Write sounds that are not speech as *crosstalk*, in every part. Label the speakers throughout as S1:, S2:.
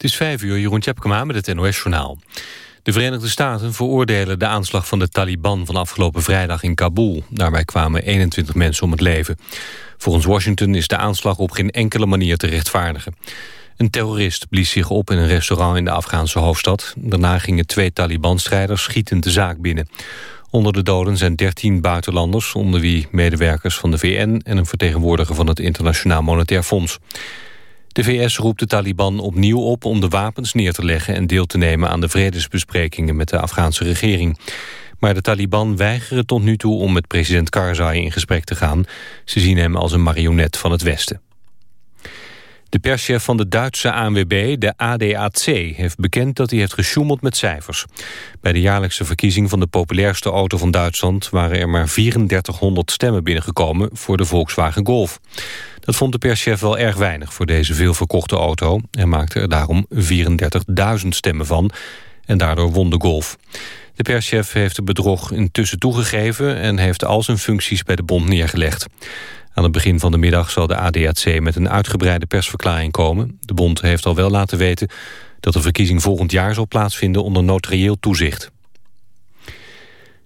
S1: Het is vijf uur, Jeroen Tjepkema met het NOS-journaal. De Verenigde Staten veroordelen de aanslag van de Taliban van afgelopen vrijdag in Kabul. Daarbij kwamen 21 mensen om het leven. Volgens Washington is de aanslag op geen enkele manier te rechtvaardigen. Een terrorist blies zich op in een restaurant in de Afghaanse hoofdstad. Daarna gingen twee Taliban-strijders schietend de zaak binnen. Onder de doden zijn 13 buitenlanders, onder wie medewerkers van de VN... en een vertegenwoordiger van het Internationaal Monetair Fonds. De VS roept de Taliban opnieuw op om de wapens neer te leggen... en deel te nemen aan de vredesbesprekingen met de Afghaanse regering. Maar de Taliban weigeren tot nu toe om met president Karzai in gesprek te gaan. Ze zien hem als een marionet van het Westen. De perschef van de Duitse ANWB, de ADAC, heeft bekend dat hij heeft gesjoemeld met cijfers. Bij de jaarlijkse verkiezing van de populairste auto van Duitsland waren er maar 3400 stemmen binnengekomen voor de Volkswagen Golf. Dat vond de perschef wel erg weinig voor deze veel verkochte auto en maakte er daarom 34.000 stemmen van en daardoor won de Golf. De perschef heeft het bedrog intussen toegegeven en heeft al zijn functies bij de bond neergelegd. Aan het begin van de middag zal de ADAC met een uitgebreide persverklaring komen. De bond heeft al wel laten weten dat de verkiezing volgend jaar zal plaatsvinden onder notarieel toezicht.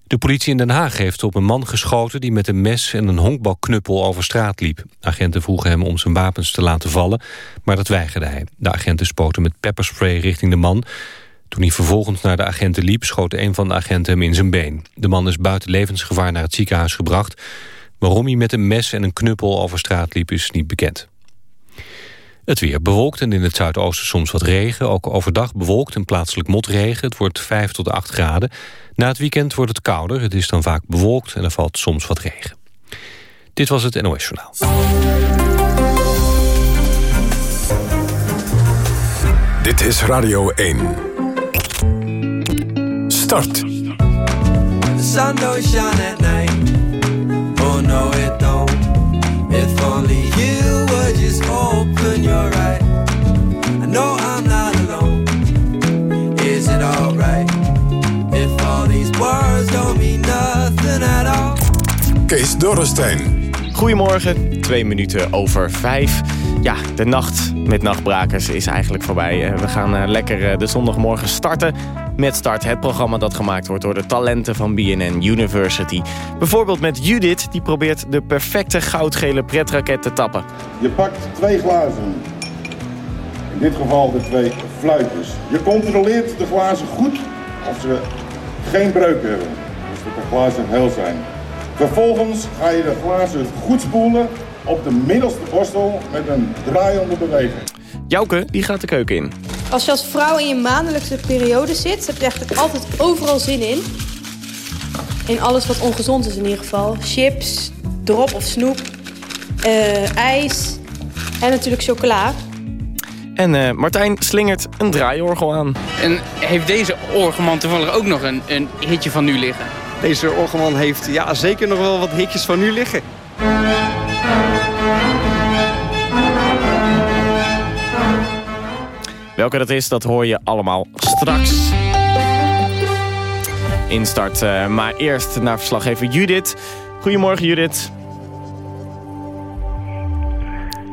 S1: De politie in Den Haag heeft op een man geschoten... die met een mes en een honkbalknuppel over straat liep. Agenten vroegen hem om zijn wapens te laten vallen, maar dat weigerde hij. De agenten spoten met pepperspray richting de man. Toen hij vervolgens naar de agenten liep... schoot een van de agenten hem in zijn been. De man is buiten levensgevaar naar het ziekenhuis gebracht... Waarom hij met een mes en een knuppel over straat liep is niet bekend. Het weer bewolkt en in het zuidoosten soms wat regen. Ook overdag bewolkt en plaatselijk motregen. Het wordt 5 tot 8 graden. Na het weekend wordt het kouder. Het is dan vaak bewolkt en er valt soms wat regen. Dit was het NOS Journaal.
S2: Dit is Radio 1. Start. The sun don't shine at night. Oh no, it don't. If only you would just open your eyes. I know I'm not alone. Is it alright? If all these words don't mean nothing at all. Kees Dorrestein.
S3: Goedemorgen, twee minuten over vijf. Ja, de nacht met nachtbrakers is eigenlijk voorbij. Eh, we gaan eh, lekker eh, de zondagmorgen starten met Start. Het programma dat gemaakt wordt door de talenten van BNN University. Bijvoorbeeld met Judith, die probeert de perfecte goudgele pretraket te tappen.
S4: Je pakt twee glazen. In dit geval de twee fluitjes. Je controleert de glazen goed of ze geen breuk hebben. Dus dat de glazen heel zijn. Vervolgens ga je de glazen goed spoelen op de middelste borstel met een draaiende beweging.
S3: Jouke, die gaat de keuken in.
S5: Als je als vrouw in je maandelijkse periode zit, heb je echt altijd overal zin in. In alles wat ongezond is in ieder geval. Chips, drop of snoep, uh, ijs en natuurlijk chocola.
S3: En uh, Martijn slingert een draaiorgel aan.
S6: En heeft deze orgelman toevallig ook nog een, een hitje van nu liggen?
S7: Deze orgelman heeft ja, zeker nog wel wat hitjes van nu liggen.
S3: Welke dat is, dat hoor je allemaal straks. Instart, uh, maar eerst naar verslaggever Judith. Goedemorgen Judith.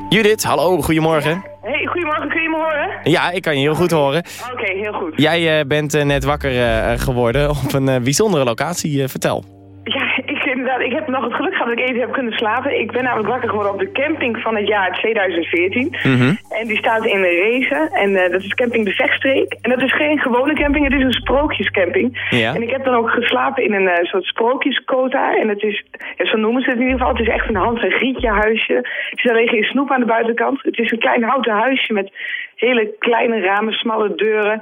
S3: Judith, hallo, goedemorgen.
S8: Hey, goedemorgen, kun je me horen?
S3: Ja, ik kan je heel goed horen.
S8: Oké, heel goed.
S3: Jij uh, bent uh, net wakker geworden op een bijzondere locatie. vertel
S8: inderdaad, ik heb nog het geluk gehad dat ik even heb kunnen slapen. Ik ben namelijk wakker geworden op de camping van het jaar 2014. Mhm. En die staat in Rezen. En uh, dat is camping De Vechtstreek. En dat is geen gewone camping, het is een sprookjescamping. Ja. En ik heb dan ook geslapen in een uh, soort sprookjeskota. En het is, ja, zo noemen ze het in ieder geval, het is echt een Hans en Grietje huisje. Het is alleen geen snoep aan de buitenkant. Het is een klein houten huisje met hele kleine ramen, smalle deuren.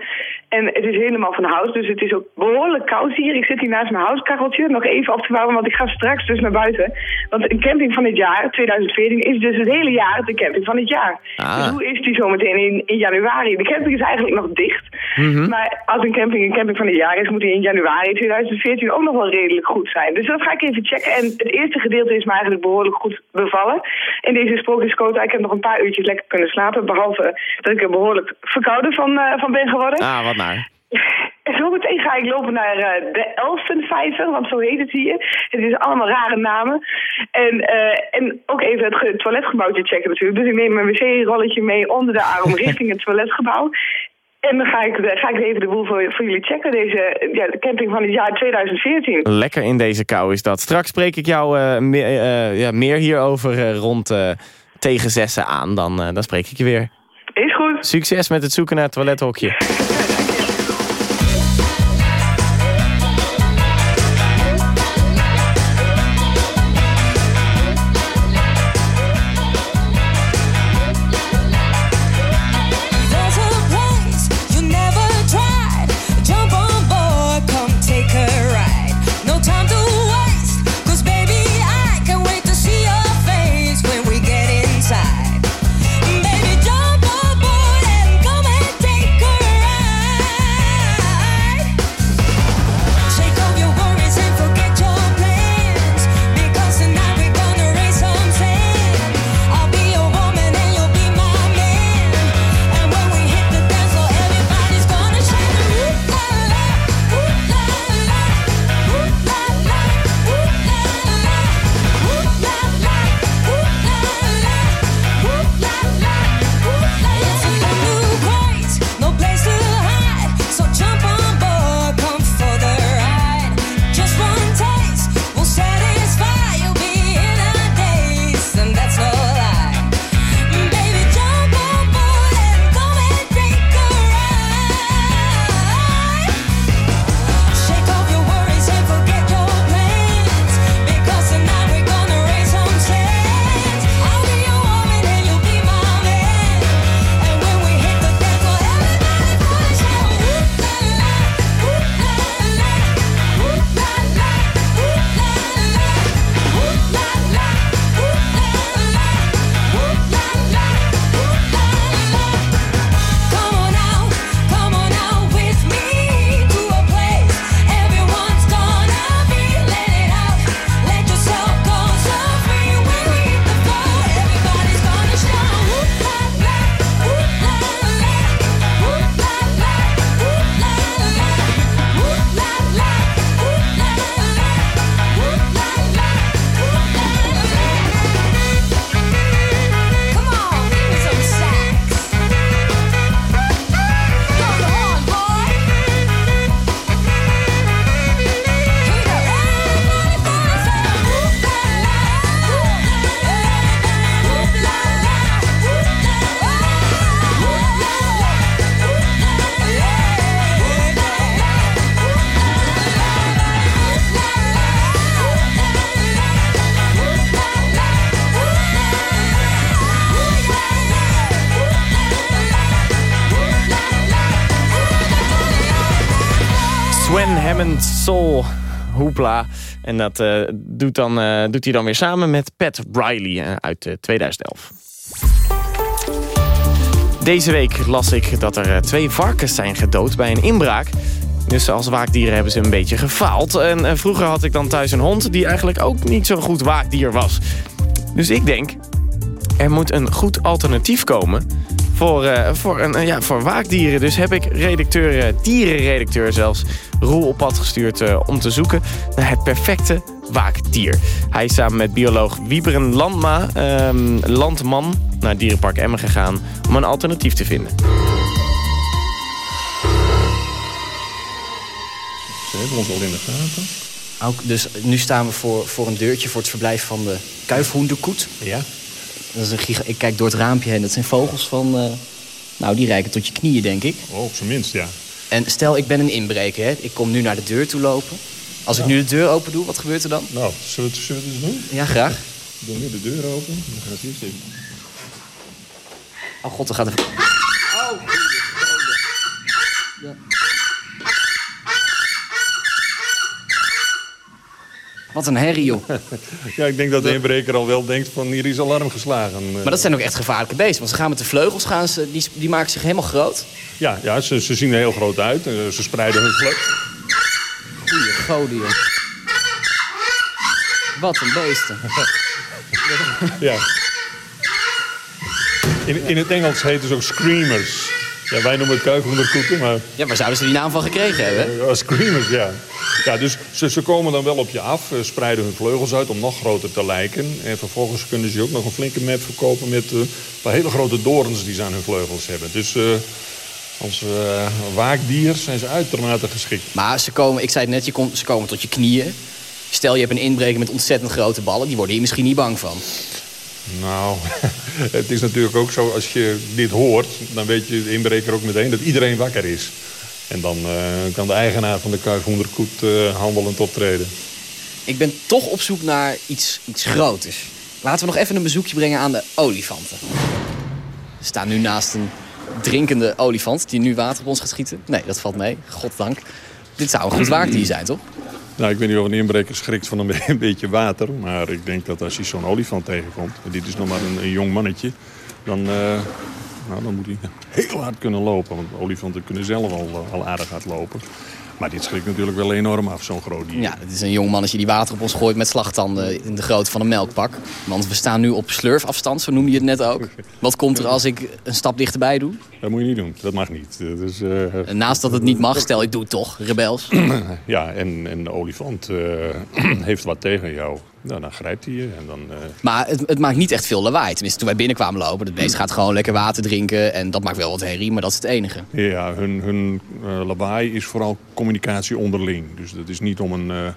S8: En het is helemaal van hout, dus het is ook behoorlijk koud hier. Ik zit hier naast mijn houtkacheltje, nog even af te bouwen, want ik ga straks dus naar buiten. Want een camping van het jaar, 2014, is dus het hele jaar de camping van het jaar. Ah. Dus hoe is die zometeen in, in januari? De camping is eigenlijk nog dicht. Mhm. Maar als een camping een camping van het jaar is, moet die in januari 2014 ook nog wel redelijk goed zijn. Dus dat ga ik even checken. En het eerste gedeelte is me eigenlijk behoorlijk goed bevallen. In deze sprookjesquota, ik heb nog een paar uurtjes lekker kunnen slapen. Behalve dat ik er behoorlijk verkouden van, uh, van ben geworden.
S3: Ah, wat naar.
S8: En *laughs* zo meteen ga ik lopen naar uh, de Elfenvijver, want zo heet het hier. Het is allemaal rare namen. En, uh, en ook even het toiletgebouwtje checken natuurlijk. Dus ik neem mijn wc-rolletje mee onder de arm *laughs* richting het toiletgebouw. En dan ga ik, ga ik even de boel voor, voor jullie checken. Deze ja, de camping van het jaar 2014.
S9: Lekker in deze kou is dat. Straks spreek ik jou eh, meer, eh, ja, meer hierover eh, rond eh, tegen zessen aan. Dan, eh, dan spreek ik je weer. Succes met het zoeken naar het toilethokje. En dat eh, doet, dan, eh, doet hij dan weer samen met Pat Riley eh, uit eh, 2011. Deze week las ik dat er twee varkens zijn gedood bij een inbraak. Dus als waakdieren hebben ze een beetje gefaald. En vroeger had ik dan thuis een hond die eigenlijk ook niet zo'n goed waakdier was. Dus ik denk, er moet een goed alternatief komen voor, eh, voor, een, eh, ja, voor waakdieren. Dus heb ik redacteur, eh, dierenredacteur zelfs, Roel op pad gestuurd eh, om te zoeken naar het perfecte waakdier. Hij is samen met bioloog Wieberen Landma, ehm, Landman naar Dierenpark Emmen gegaan om een alternatief te vinden.
S10: Ze hebben ons al in de gaten.
S11: Ook, dus nu staan we voor, voor een deurtje voor het verblijf van de kuifhoenderkoet.
S10: Ja.
S11: Dat is een giga ik kijk door het raampje heen. Dat zijn vogels van... eh, nou, die reiken tot je knieën, denk ik.
S10: Oh, op zijn minst, ja.
S11: En stel, ik ben een inbreker. Hè? Ik kom nu naar de deur toe lopen. Als ik nu de deur open doe, wat gebeurt er dan?
S10: Nou, zullen we het, zullen we het eens doen?
S11: Ja, graag.
S10: Ik doe nu de deur open. Dan gaat eerst even...
S11: Oh god, er gaat even... Wat een herrie, joh. *laughs*
S10: Ja, ik denk dat de inbreker al wel denkt van hier is alarm geslagen.
S11: Maar dat zijn ook echt gevaarlijke beesten. Want ze gaan met de vleugels, gaan ze, die, die maken zich helemaal groot.
S10: Ja, ja ze, ze zien er heel groot uit. Eh, Ze spreiden hun vleugels.
S11: Goeie goden, joh. Wat een beesten. *laughs*
S10: Ja. In, in het Engels heten ze ook screamers. Ja, wij noemen het kuifhoenderkoeten, maar...
S11: Ja, waar zouden ze die naam van gekregen hebben?
S10: Ja, screamers, ja. Ja, dus ze, ze komen dan wel op je af, eh, spreiden hun vleugels uit om nog groter te lijken. En vervolgens kunnen ze ook nog een flinke map verkopen met eh, een paar hele grote dorens die ze aan hun vleugels hebben. Dus Als eh, waakdier zijn ze uitermate geschikt.
S11: Maar ze komen, ik zei het net, je komt, ze komen tot je knieën. Stel je hebt een inbreker met ontzettend grote ballen. Die worden hier misschien niet bang van.
S10: Nou, *laughs* het is natuurlijk ook zo, als je dit hoort... dan weet je de inbreker ook meteen dat iedereen wakker is. En dan eh, kan de eigenaar van de kuifhoenderkoet eh, handelend optreden.
S11: Ik ben toch op zoek naar iets, iets groters. Laten we nog even een bezoekje brengen aan de olifanten. We staan nu naast een drinkende olifant die nu water op ons gaat schieten. Nee, dat valt mee. Goddank. Dit zou een goed waakdier zijn, toch?
S10: Nou, ik weet niet of een inbreker schrikt van een, *laughs* be- een beetje water. Maar ik denk dat als hij zo'n olifant tegenkomt... en dit is nog maar een, een jong mannetje... Dan, eh, nou, dan moet hij heel hard kunnen lopen. Want olifanten kunnen zelf al, eh, al aardig hard lopen. Maar dit schrikt natuurlijk wel enorm af, zo'n groot dier.
S11: Ja, het is een jong mannetje die water op ons gooit met slagtanden in de grootte van een melkpak. Want we staan nu op slurfafstand, zo noemde je het net ook. Wat komt er als ik een stap dichterbij doe?
S10: Dat moet je niet doen. Dat mag niet. Eh,
S11: En naast dat het niet mag, stel ik doe het toch, rebels. *clears throat*
S10: ja, en, en de olifant eh, *clears throat* heeft wat tegen jou. Nou, dan grijpt hij je en dan... eh,
S11: Maar het, het maakt niet echt veel lawaai. Tenminste, toen wij binnenkwamen lopen, het beest gaat gewoon lekker water drinken. En dat maakt wel wat herrie, maar dat is het enige.
S10: Ja, hun, hun eh, lawaai is vooral communicatie onderling. Dus dat is niet om een, eh,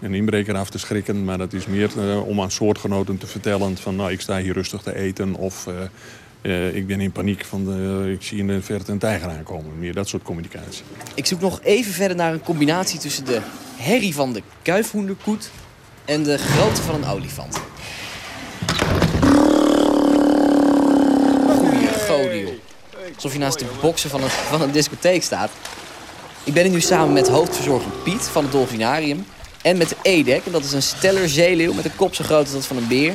S10: een inbreker af te schrikken... maar dat is meer om aan soortgenoten te vertellen... van nou, ik sta hier rustig te eten of... ik ben in paniek, van de, ik zie in de verte een tijger aankomen. Meer dat soort communicatie.
S11: Ik zoek nog even verder naar een combinatie tussen de herrie van de kuifhoenderkoet en de grootte van een olifant. Goeie joh. Alsof je naast de boksen van een, van een discotheek staat. Ik ben hier nu samen met hoofdverzorger Piet van het Dolfinarium. En met de Edek, en dat is een steller zeeleeuw met een kop zo groot als dat van een beer.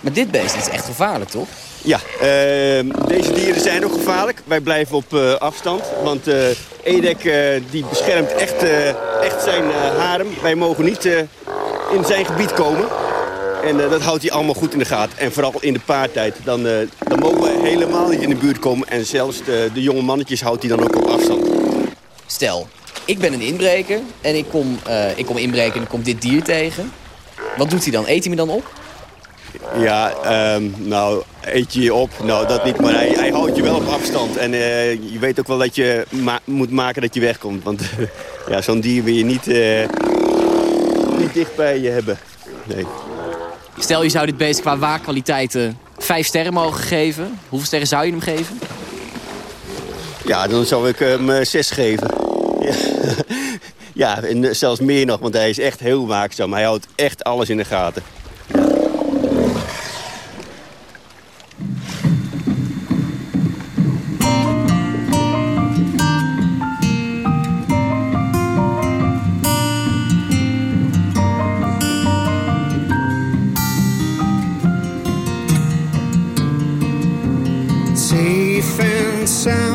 S11: Maar dit beest is echt gevaarlijk, toch?
S7: Ja, ehm, deze dieren zijn ook gevaarlijk. Wij blijven op eh, afstand, want eh Edek eh, die beschermt echt, eh, echt zijn eh, harem. Wij mogen niet eh, in zijn gebied komen. En eh, dat houdt hij allemaal goed in de gaten. En vooral in de paartijd, dan, eh, dan mogen we helemaal niet in de buurt komen. En zelfs de, de jonge mannetjes houdt hij dan ook op afstand.
S11: Stel, ik ben een inbreker en ik kom, eh, ik kom inbreken en ik kom dit dier tegen. Wat doet hij dan? Eet hij me dan op?
S7: Ja, ehm, nou, eet je je op? Nou, dat niet, maar hij, hij houdt je wel op afstand. En je weet ook wel dat je ma- moet maken dat je wegkomt. Want *laughs* ja, zo'n dier wil je niet, niet dicht bij je hebben. Nee.
S11: Stel, je zou dit beest qua waakkwaliteiten vijf sterren mogen geven. Hoeveel sterren zou je hem geven?
S7: Ja, dan zou ik hem eh, zes geven. Ja. *laughs* ja, en eh, zelfs meer nog, want hij is echt heel waakzaam. Hij houdt echt alles in de gaten.
S12: Safe and.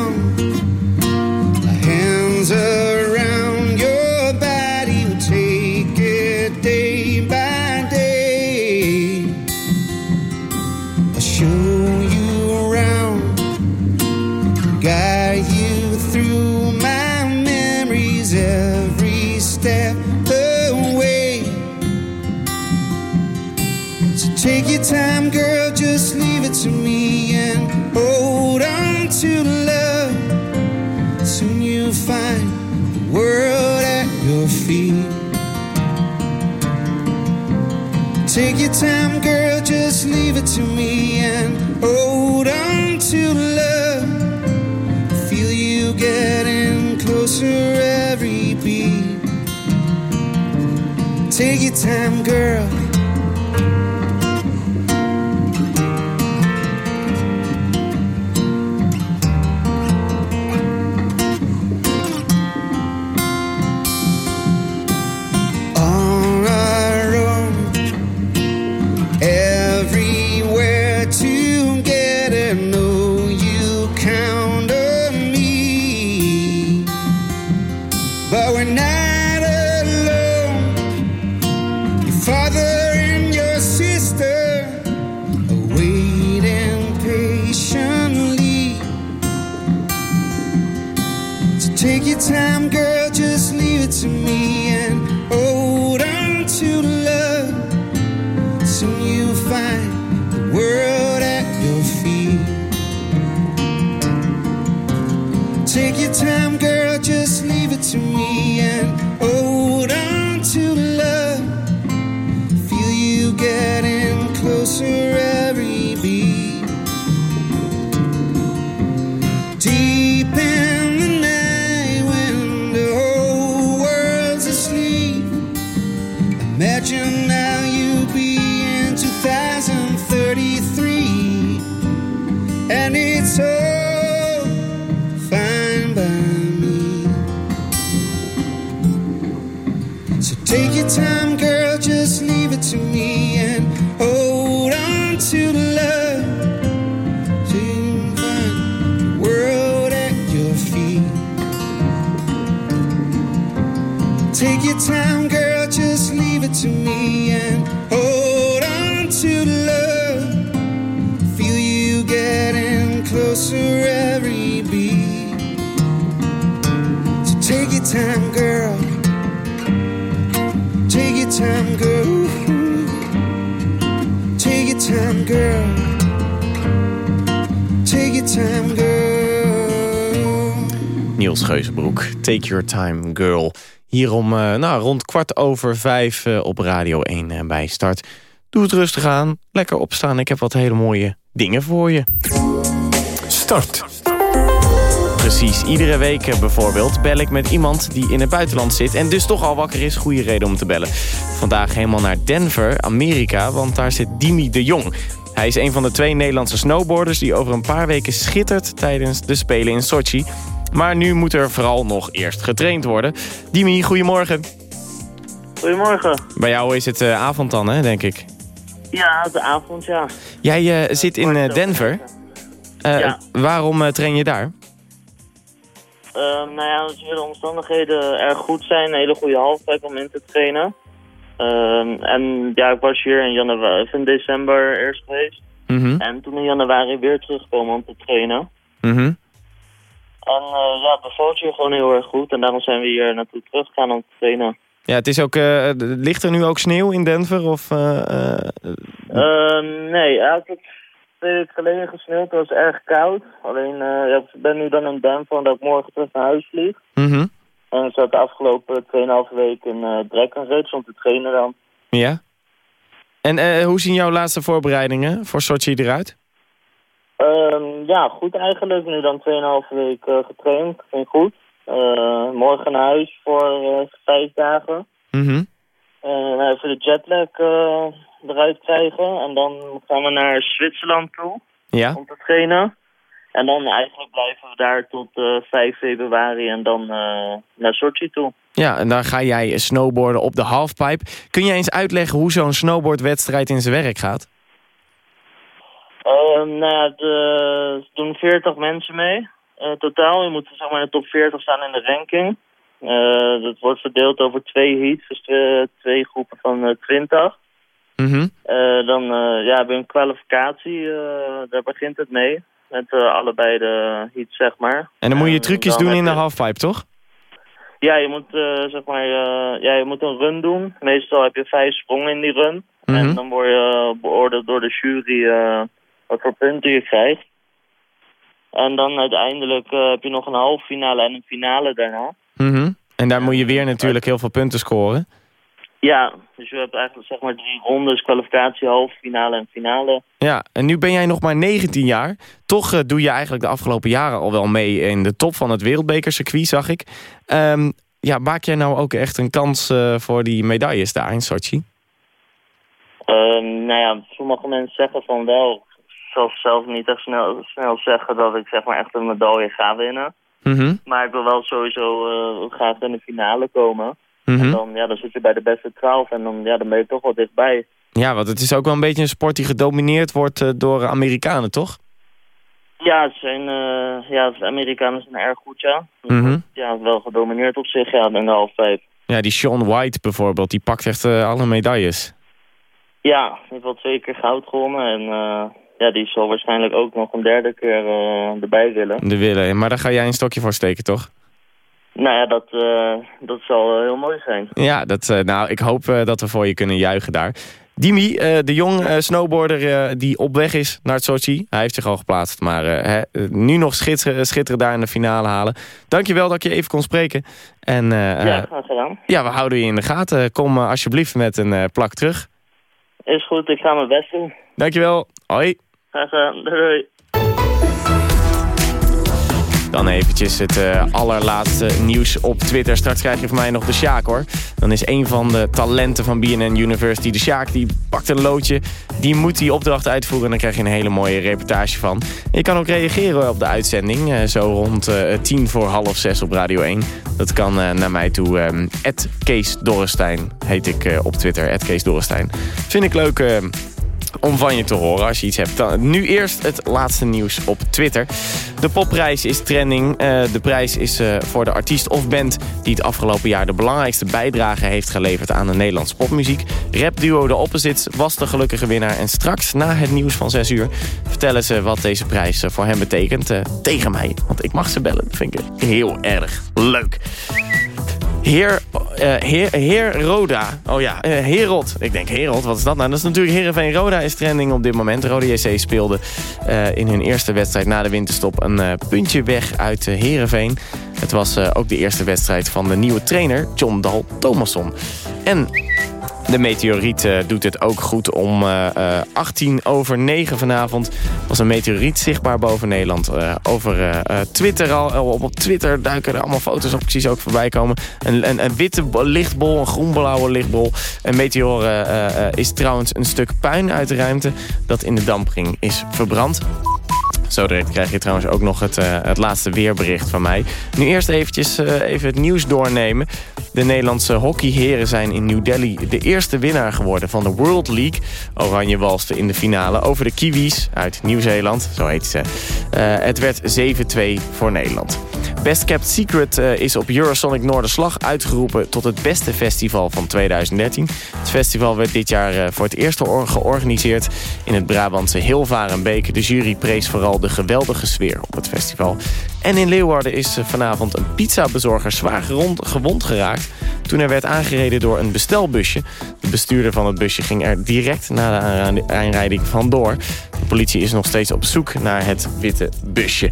S12: Getting every beat. Take your time, girl. Take your time, girl, just leave girl. Take your time, girl.
S3: Niels Geuzenbroek, Take Your Time Girl. Hier om eh, nou, rond kwart over vijf eh, op Radio 1 eh, bij Start. Doe het rustig aan, lekker opstaan. Ik heb wat hele mooie dingen voor je. Start. Precies, iedere week eh, bijvoorbeeld bel ik met iemand die in het buitenland zit... en dus toch al wakker is, goede reden om te bellen. Vandaag helemaal naar Denver, Amerika, want daar zit Dimi de Jong. Hij is een van de twee Nederlandse snowboarders... die over een paar weken schittert tijdens de Spelen in Sochi. Maar nu moet er vooral nog eerst getraind worden. Dimi, goedemorgen.
S13: Goedemorgen.
S3: Bij jou is het eh, avond dan, hè, denk ik.
S13: Ja, de avond, ja.
S3: Jij eh, zit in Denver.
S13: Ja.
S3: Waarom train je daar?
S13: Ehm, nou ja, als de omstandigheden erg goed zijn, een hele goede halfpipe om in te trainen. Ehm, en ja, ik was hier in, januari, in december eerst geweest.
S3: Mhm.
S13: En toen in januari weer teruggekomen om te trainen.
S3: Mhm.
S13: En eh, ja, het bevalt hier gewoon heel erg goed. En daarom zijn we hier naartoe teruggegaan om te trainen.
S3: Ja, het is ook, eh, ligt er nu ook sneeuw in Denver? Of, eh, eh,
S13: Ehm, nee, het twee weken geleden gesneeuwd. Het was erg koud. Alleen, eh, ja, ik ben nu dan in Denver omdat ik morgen terug naar huis vlieg.
S3: mhm.
S13: En ik zat de afgelopen 2,5 weken in uh, Breckenridge om te trainen dan.
S3: Ja. En eh, hoe zien jouw laatste voorbereidingen voor Sochi eruit?
S13: Ehm, ja, goed eigenlijk. Nu dan 2,5 weken getraind. Ging goed. Eh, morgen naar huis voor eh, vijf dagen.
S3: Mhm.
S13: En even de jetlag eh, eruit krijgen. En dan gaan we naar Zwitserland toe
S3: Ja.
S13: om te trainen. En dan eigenlijk blijven we daar tot eh 5 februari en dan eh, naar Sochi toe.
S3: Ja, en dan ga jij snowboarden op de halfpipe. Kun jij eens uitleggen hoe zo'n snowboardwedstrijd in zijn werk gaat?
S13: Nou er doen 40 mensen mee. eh, totaal. Je moet zeg maar in de top 40 staan in de ranking. Eh, dat wordt verdeeld over twee heats, dus twee, twee groepen van eh, 20.
S3: Mhm.
S13: Eh, dan ja, heb je een kwalificatie, daar begint het mee. Met allebei de heats, zeg maar.
S3: En dan moet je trucjes doen in de halfpipe, toch?
S13: Ja, je moet, zeg maar, ja, je moet een run doen. Meestal heb je vijf sprongen in die run.
S3: Mhm.
S13: En dan word je beoordeeld door de jury wat voor punten je krijgt. En dan uiteindelijk heb je nog een halve finale en een finale daarna.
S3: Mhm. En daar moet je weer natuurlijk heel veel punten scoren.
S13: Ja, dus je hebt eigenlijk zeg maar drie rondes, kwalificatie, halve finale en finale.
S3: Ja, en nu ben jij nog maar 19 jaar. Toch eh, doe je eigenlijk de afgelopen jaren al wel mee in de top van het wereldbekercircuit, zag ik. Ehm, ja, maak jij nou ook echt een kans eh, voor die medailles daar in Sochi?
S13: Ehm, nou ja, sommige mensen zeggen van wel. Ik zal zelf niet echt snel, snel zeggen dat ik zeg maar echt een medaille ga winnen.
S3: Mhm.
S13: Maar ik wil wel sowieso eh, graag in de finale komen.
S3: Mhm.
S13: En dan, ja, dan zit je bij de beste 12 en dan, ja, dan ben je toch wel dichtbij.
S3: Ja, want het is ook wel een beetje een sport die gedomineerd wordt eh, door Amerikanen, toch?
S13: Ja, zijn, eh, ja, de Amerikanen zijn erg goed, ja.
S3: Mhm.
S13: Ja, wel gedomineerd op zich, ja, in de half vijf.
S3: Ja, die Sean White bijvoorbeeld, die pakt echt alle medailles.
S13: Ja, die heeft wel twee keer goud gewonnen en ja, die zal waarschijnlijk ook nog een derde keer eh, erbij willen.
S3: De willen. Maar daar ga jij een stokje voor steken, toch?
S13: Nou ja, dat, eh, dat zal heel mooi zijn.
S3: Ja, dat, eh, nou, ik hoop dat we voor je kunnen juichen daar. Dimi, de jong snowboarder die op weg is naar het Sochi. Hij heeft zich al geplaatst, maar hè, nu nog schitteren, schitteren daar in de finale halen. Dankjewel dat je even kon spreken. En
S13: Ja, graag gedaan.
S3: ja, we houden je in de gaten. Kom alsjeblieft met een plak terug.
S13: Is goed, ik ga mijn best doen.
S3: Dankjewel. Hoi.
S13: Graag.
S3: Dan eventjes het eh, allerlaatste nieuws op Twitter. Straks krijg je van mij nog de Sjaak hoor. Dan is een van de talenten van BNN University, de Sjaak, die pakt een loodje. Die moet die opdracht uitvoeren en dan krijg je een hele mooie reportage van. Je kan ook reageren op de uitzending. eh, zo rond eh, tien voor half zes op Radio 1. Dat kan naar mij toe. ehm Kees Dorrestein heet ik op Twitter. Kees. Vind ik leuk... om van je te horen als je iets hebt. Nu eerst het laatste nieuws op Twitter. De popprijs is trending. Eh, de prijs is eh, voor de artiest of band die het afgelopen jaar de belangrijkste bijdrage heeft geleverd aan de Nederlandse popmuziek. Rapduo The Opposites was de gelukkige winnaar. En straks, na het nieuws van 6 uur, vertellen ze wat deze prijs eh, voor hen betekent. tegen mij, want ik mag ze bellen. Dat vind ik heel erg leuk. Heer, eh, heer, heer Roda. Oh ja, eh, Herod. Ik denk Herod, wat is dat nou? Dat is natuurlijk Heerenveen Roda is trending op dit moment. Roda JC speelde eh, in hun eerste wedstrijd na de winterstop... een puntje weg uit uh, Heerenveen. Het was ook de eerste wedstrijd van de nieuwe trainer John Dal Thomasson. En de meteoriet eh, doet het ook goed om eh, eh, 18 over 9 vanavond. was een meteoriet zichtbaar boven Nederland. Eh, over eh, eh, Twitter al, eh, op, Twitter duiken er allemaal foto's op. Precies ook voorbij komen. Een, een, witte bo- lichtbol, een groenblauwe lichtbol. Een meteor eh, eh, eh, is trouwens een stuk puin uit de ruimte... dat in de dampring is verbrand. Zo direct krijg je trouwens ook nog het, eh, het laatste weerbericht van mij. Nu eerst eventjes eh, even het nieuws doornemen. De Nederlandse hockeyheren zijn in New Delhi de eerste winnaar geworden van de World League. Oranje walste in de finale over de Kiwis uit Nieuw-Zeeland, zo heet ze. Eh, het werd 7-2 voor Nederland. Best Kept Secret is op Eurosonic Noorderslag uitgeroepen tot het beste festival van 2013. Het festival werd dit jaar voor het eerst or- georganiseerd in het Brabantse Hilvarenbeek. De jury prees vooral de geweldige sfeer op het festival. En in Leeuwarden is eh, vanavond een pizzabezorger zwaar gewond geraakt... toen hij werd aangereden door een bestelbusje. De bestuurder van het busje ging er direct na de aanrijding vandoor. De politie is nog steeds op zoek naar het witte busje.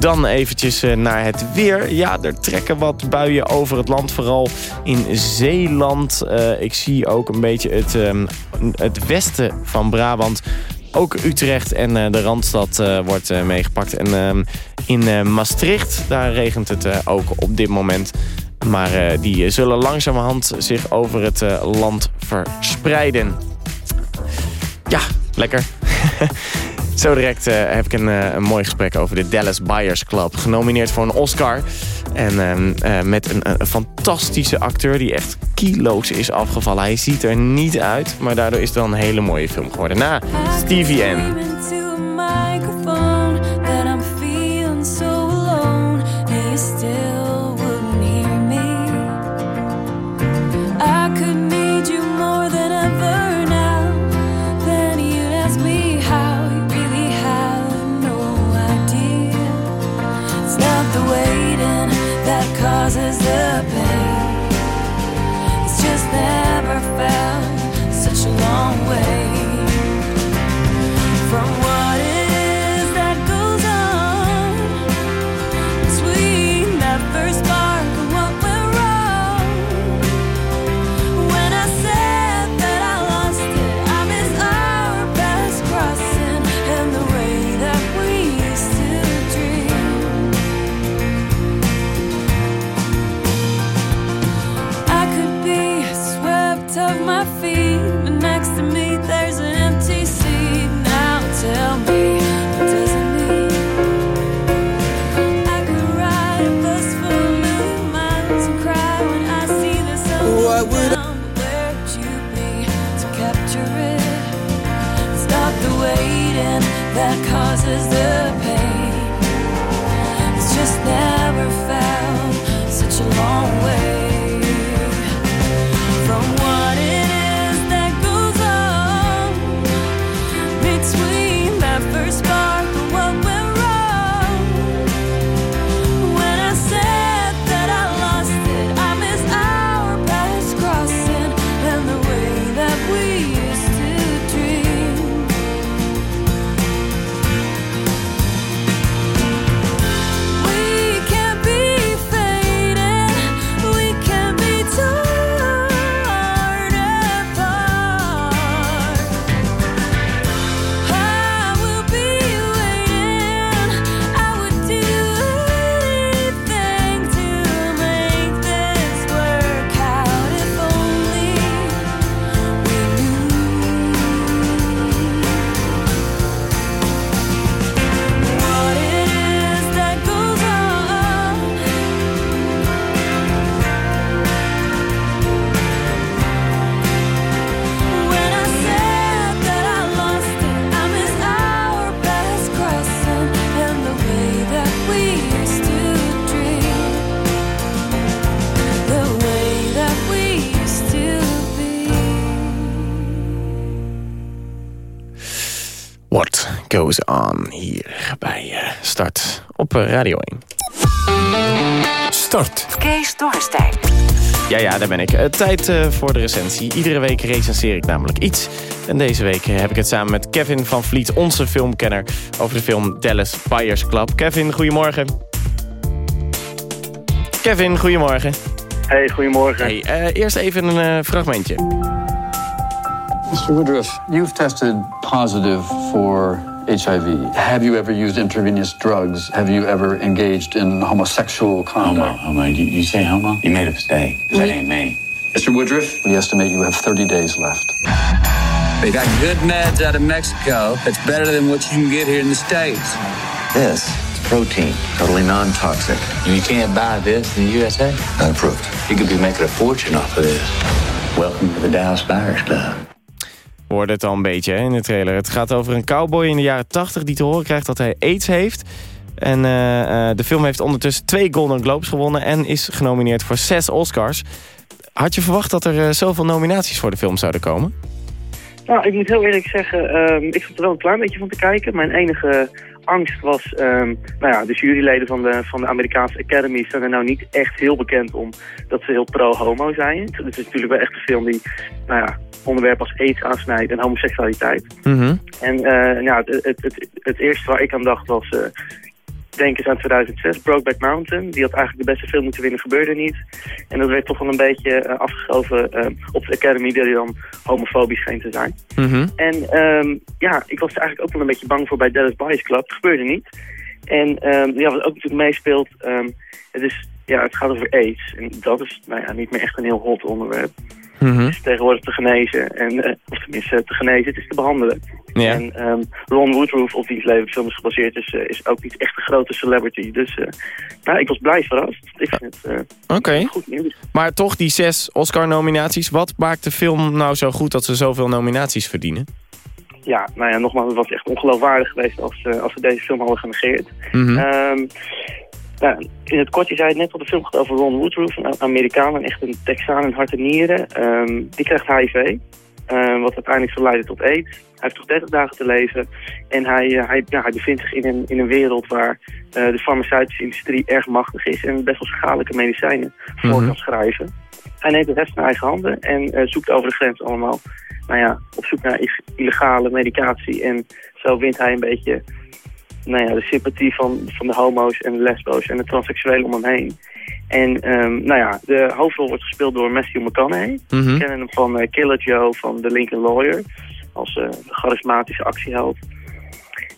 S3: Dan eventjes eh, naar het weer. Ja, er trekken wat buien over het land, vooral in Zeeland. Eh, ik zie ook een beetje het, ehm, het westen van Brabant. Ook Utrecht en eh, de Randstad eh, wordt eh, meegepakt. En ehm, in Maastricht, daar regent het ook op dit moment. Maar die zullen langzamerhand zich over het land verspreiden. Ja, lekker. *laughs* Zo direct eh, heb ik een, eh, een mooi gesprek over de Dallas Buyers Club. Genomineerd voor een Oscar. En ehm, eh, met een, een fantastische acteur die echt kilo's is afgevallen. Hij ziet er niet uit, maar daardoor is het wel een hele mooie film geworden. Na Stevie N.
S9: that causes the pain. It's just never felt such a long way Goes On
S3: hier bij eh, Start op eh, Radio 1. Start.
S14: Kees Dorrestein.
S3: Ja, ja, daar ben ik. Eh, tijd eh, voor de recensie. Iedere week recenseer ik namelijk iets. En deze week heb ik het samen met Kevin van Vliet, onze filmkenner... over de film Dallas Buyers Club. Kevin, goedemorgen. Kevin, goedemorgen.
S15: Hey, goedemorgen.
S3: Hey, eh, eerst even een eh, fragmentje.
S16: Mr. Woodruff, you've tested positive for HIV. Have you ever used intravenous drugs? Have you ever engaged in homosexual conduct? Homo, homo. You, you say homo? You made a mistake. That ain't me. Mr. Woodruff, we estimate you have 30 days left.
S17: They got good meds out of Mexico that's better than what you can get here in the States.
S18: This is protein, totally non-toxic.
S17: And you can't buy this in the USA?
S18: Unapproved.
S17: You could be making a fortune off of this.
S18: Welcome to the Dallas Buyers Club.
S3: We hoorden het al een beetje hè, in de trailer. Het gaat over een cowboy in de jaren 80 die te horen krijgt dat hij aids heeft. En eh, eh, de film heeft ondertussen twee Golden Globes gewonnen... en is genomineerd voor zes Oscars. Had je verwacht dat er eh, zoveel nominaties voor de film zouden komen?
S15: Nou, ik moet heel eerlijk zeggen, ehm, ik zat er wel een klein beetje van te kijken. Mijn enige angst was, ehm, nou ja, de juryleden van de, van de Amerikaanse Academy zijn er nou niet echt heel bekend om dat ze heel pro-homo zijn. Het is natuurlijk wel echt een film die, nou ja, onderwerpen als aids aansnijdt en homoseksualiteit. En eh, ja, het, het, het, het eerste waar ik aan dacht was, eh, denk eens aan 2006, Brokeback Mountain. Die had eigenlijk de beste film moeten winnen, gebeurde niet. En dat werd toch wel een beetje eh, afgeschoven eh, op de Academy, dat hij dan homofobisch scheen te zijn. En ehm, ja, ik was er eigenlijk ook wel een beetje bang voor bij Dallas Buyers Club. Het gebeurde niet. En ehm, ja, wat ook natuurlijk meespeelt, ehm, het, is, ja, het gaat over aids. En dat is nou ja, niet meer echt een heel hot onderwerp. Het is tegenwoordig te genezen. En, eh, of tenminste, te genezen, het is te behandelen.
S3: Ja.
S15: En ehm, Ron Woodroof, op wiens leven de film is gebaseerd, is, eh, is ook niet echt een grote celebrity. Dus eh, nou, ik was blij verrast. Ik vind het eh,
S3: Oké.
S15: goed nieuws.
S3: Maar toch die zes Oscar-nominaties. Wat maakt de film nou zo goed dat ze zoveel nominaties verdienen?
S15: Ja, nou ja, nogmaals, het was echt ongeloofwaardig geweest als, eh, als we deze film hadden genegeerd.
S3: Mhm.
S15: Ehm, nou, in het kort, je zei het net al, de film gaat over Ron Woodroof, een Amerikaan, en echt een Texaan in hart en nieren. Ehm, die krijgt HIV, ehm, wat uiteindelijk zal leiden tot aids. Hij heeft nog 30 dagen te leven en hij, eh, hij, ja, hij bevindt zich in een, in een wereld waar eh, de farmaceutische industrie erg machtig is en best wel schadelijke medicijnen voor
S3: Mhm.
S15: kan schrijven. Hij neemt de rest in eigen handen en eh, zoekt over de grens allemaal, nou ja, op zoek naar illegale medicatie. En zo wint hij een beetje nou ja, de sympathie van, van de homo's en de lesbo's en de transseksuelen om hem heen. En ehm, nou ja, de hoofdrol wordt gespeeld door Matthew McConaughey.
S3: Mhm.
S15: We kennen hem van eh, Killer Joe van The Lincoln Lawyer. Als eh, charismatische actieheld.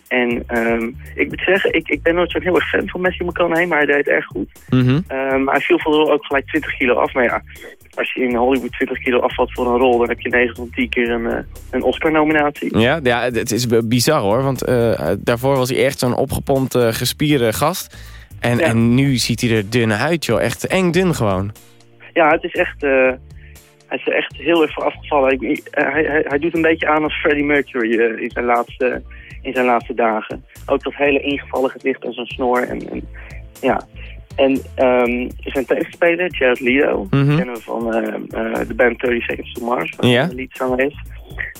S15: En ehm, ik moet zeggen, ik, ik ben nooit zo'n heel erg fan van Matthew McConaughey, maar hij deed het erg goed.
S3: Mhm.
S15: Ehm, hij viel voor de rol ook gelijk 20 kilo af. Maar ja, als je in Hollywood 20 kilo afvalt voor een rol, dan heb je 9 van 10 keer een, eh, een Oscar-nominatie.
S3: Ja, ja, het is bizar hoor. Want eh, daarvoor was hij echt zo'n opgepompt, eh, gespierde gast. En, en nu ziet hij er dun uit, joh. Echt eng dun gewoon.
S15: Ja, het is echt, eh, hij is er echt heel erg voor afgevallen. Ik, hij, hij, hij doet een beetje aan als Freddie Mercury in, zijn laatste, in zijn laatste dagen. Ook dat hele ingevallen gezicht en zijn snor. En, en, ja. En ehm, zijn tegenspeler, Jared Leto,
S3: Mhm.
S15: kennen we van eh, eh, de band 30 Seconds to Mars, waar hij de leadzanger is.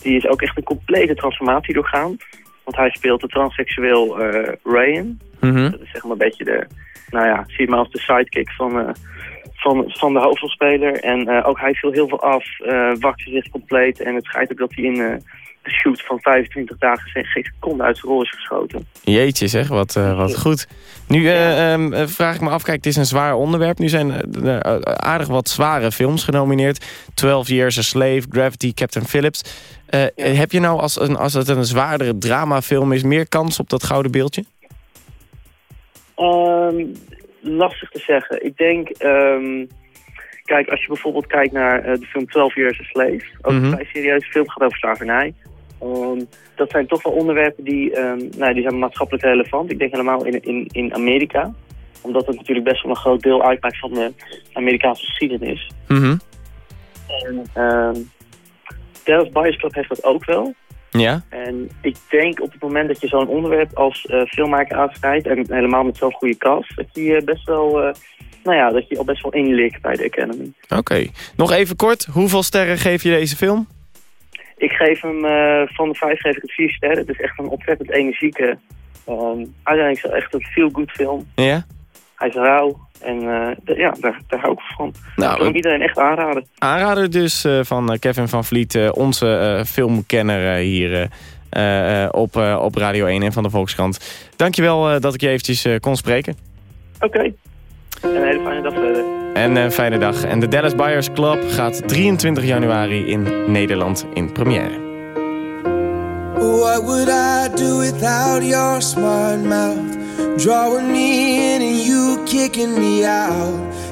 S15: Die is ook echt een complete transformatie doorgaan. Want hij speelt de transseksueel eh Ryan.
S3: Mhm.
S15: Dat is zeg maar een beetje de, nou ja, zie het maar als de sidekick van, eh, van, van de hoofdrolspeler. En ook hij viel heel veel af, wakte zich compleet. En het schijnt ook dat hij in shoot van 25 dagen geen, geen seconde uit zijn rol is geschoten.
S3: Jeetje zeg, wat, eh, wat goed. Nu eh, ehm, eh, vraag ik me af, kijk, het is een zwaar onderwerp. Nu zijn er aardig wat zware films genomineerd. 12 Years a Slave, Gravity, Captain Phillips. Heb je nou, als, een, als het een zwaardere dramafilm is... meer kans op dat gouden beeldje?
S15: Ehm, lastig te zeggen. Ik denk, ehm, kijk, als je bijvoorbeeld kijkt naar de film 12 Years a Slave, ook
S3: Mhm.
S15: een vrij serieuze film, gaat over slavernij. Ehm, dat zijn toch wel onderwerpen die, ehm, nou, die zijn maatschappelijk relevant. Ik denk helemaal in, in, in Amerika. Omdat het natuurlijk best wel een groot deel uitmaakt van de Amerikaanse geschiedenis.
S3: Mhm.
S15: En ehm Dallas Buyers Club heeft dat ook wel.
S3: Ja?
S15: En ik denk op het moment dat je zo'n onderwerp als eh, filmmaker aansnijdt... en helemaal met zo'n goede cast, dat je eh, best wel... eh, nou ja, dat je al best wel inlikt bij de Academy.
S3: Oké. Nog even kort, hoeveel sterren geef je deze film?
S15: Ik geef hem, eh, van de vijf geef ik het vier sterren. Het is echt een ontzettend energieke, um, uiteindelijk echt een feel-good film.
S3: Ja?
S15: Hij is rauw en eh, ja, daar, daar hou ik van.
S3: Nou,
S15: hem iedereen echt aanraden.
S3: Aanrader dus eh, van Kevin van Vliet, onze filmkenner hier op, op Radio 1 en van de Volkskrant. Dankjewel dat ik je eventjes kon spreken.
S15: Oké. En een hele fijne dag verder.
S3: En een fijne dag. En de Dallas Buyers Club gaat 23 januari in Nederland in première.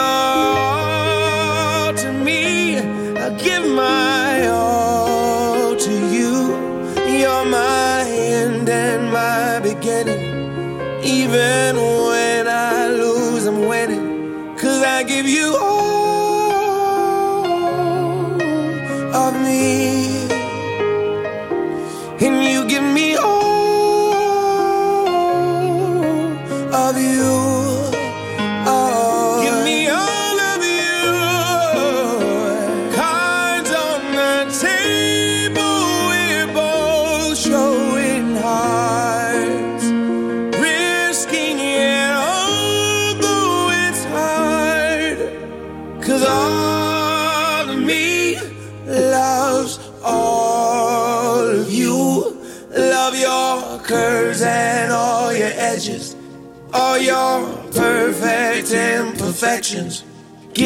S12: your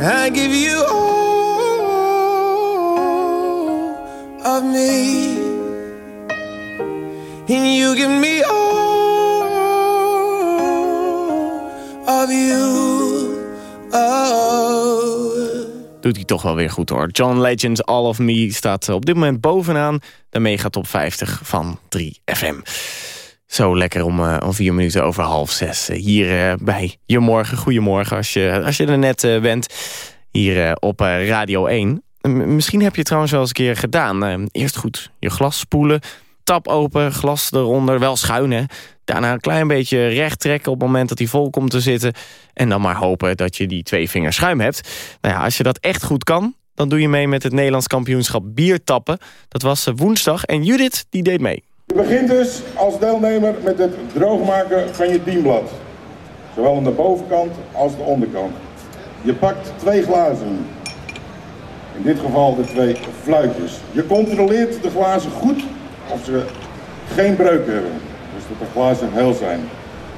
S12: I give you me. You give me. Oh.
S3: Doet hij toch wel weer goed hoor. John Legend, All of Me staat op dit moment bovenaan de mega top 50 van 3FM. Zo lekker om, eh, om vier minuten over half zes. eh, hier eh, bij Je Morgen. Goedemorgen als je, als je er net bent. Hier op Radio 1. M- misschien heb je het trouwens wel eens een keer gedaan. Eerst goed je glas spoelen. Tap open, glas eronder. Wel schuin hè. Daarna een klein beetje recht trekken op het moment dat hij vol komt te zitten. En dan maar hopen dat je die twee vingers schuim hebt. Nou ja, als je dat echt goed kan, dan doe je mee met het Nederlands kampioenschap biertappen. Dat was woensdag en Judith die deed mee.
S4: Je begint dus als deelnemer met het droogmaken van je dienblad. Zowel aan de bovenkant als de onderkant. Je pakt twee glazen. In dit geval de twee fluitjes. Je controleert de glazen goed of ze geen breuk hebben. Dus dat de glazen heel zijn.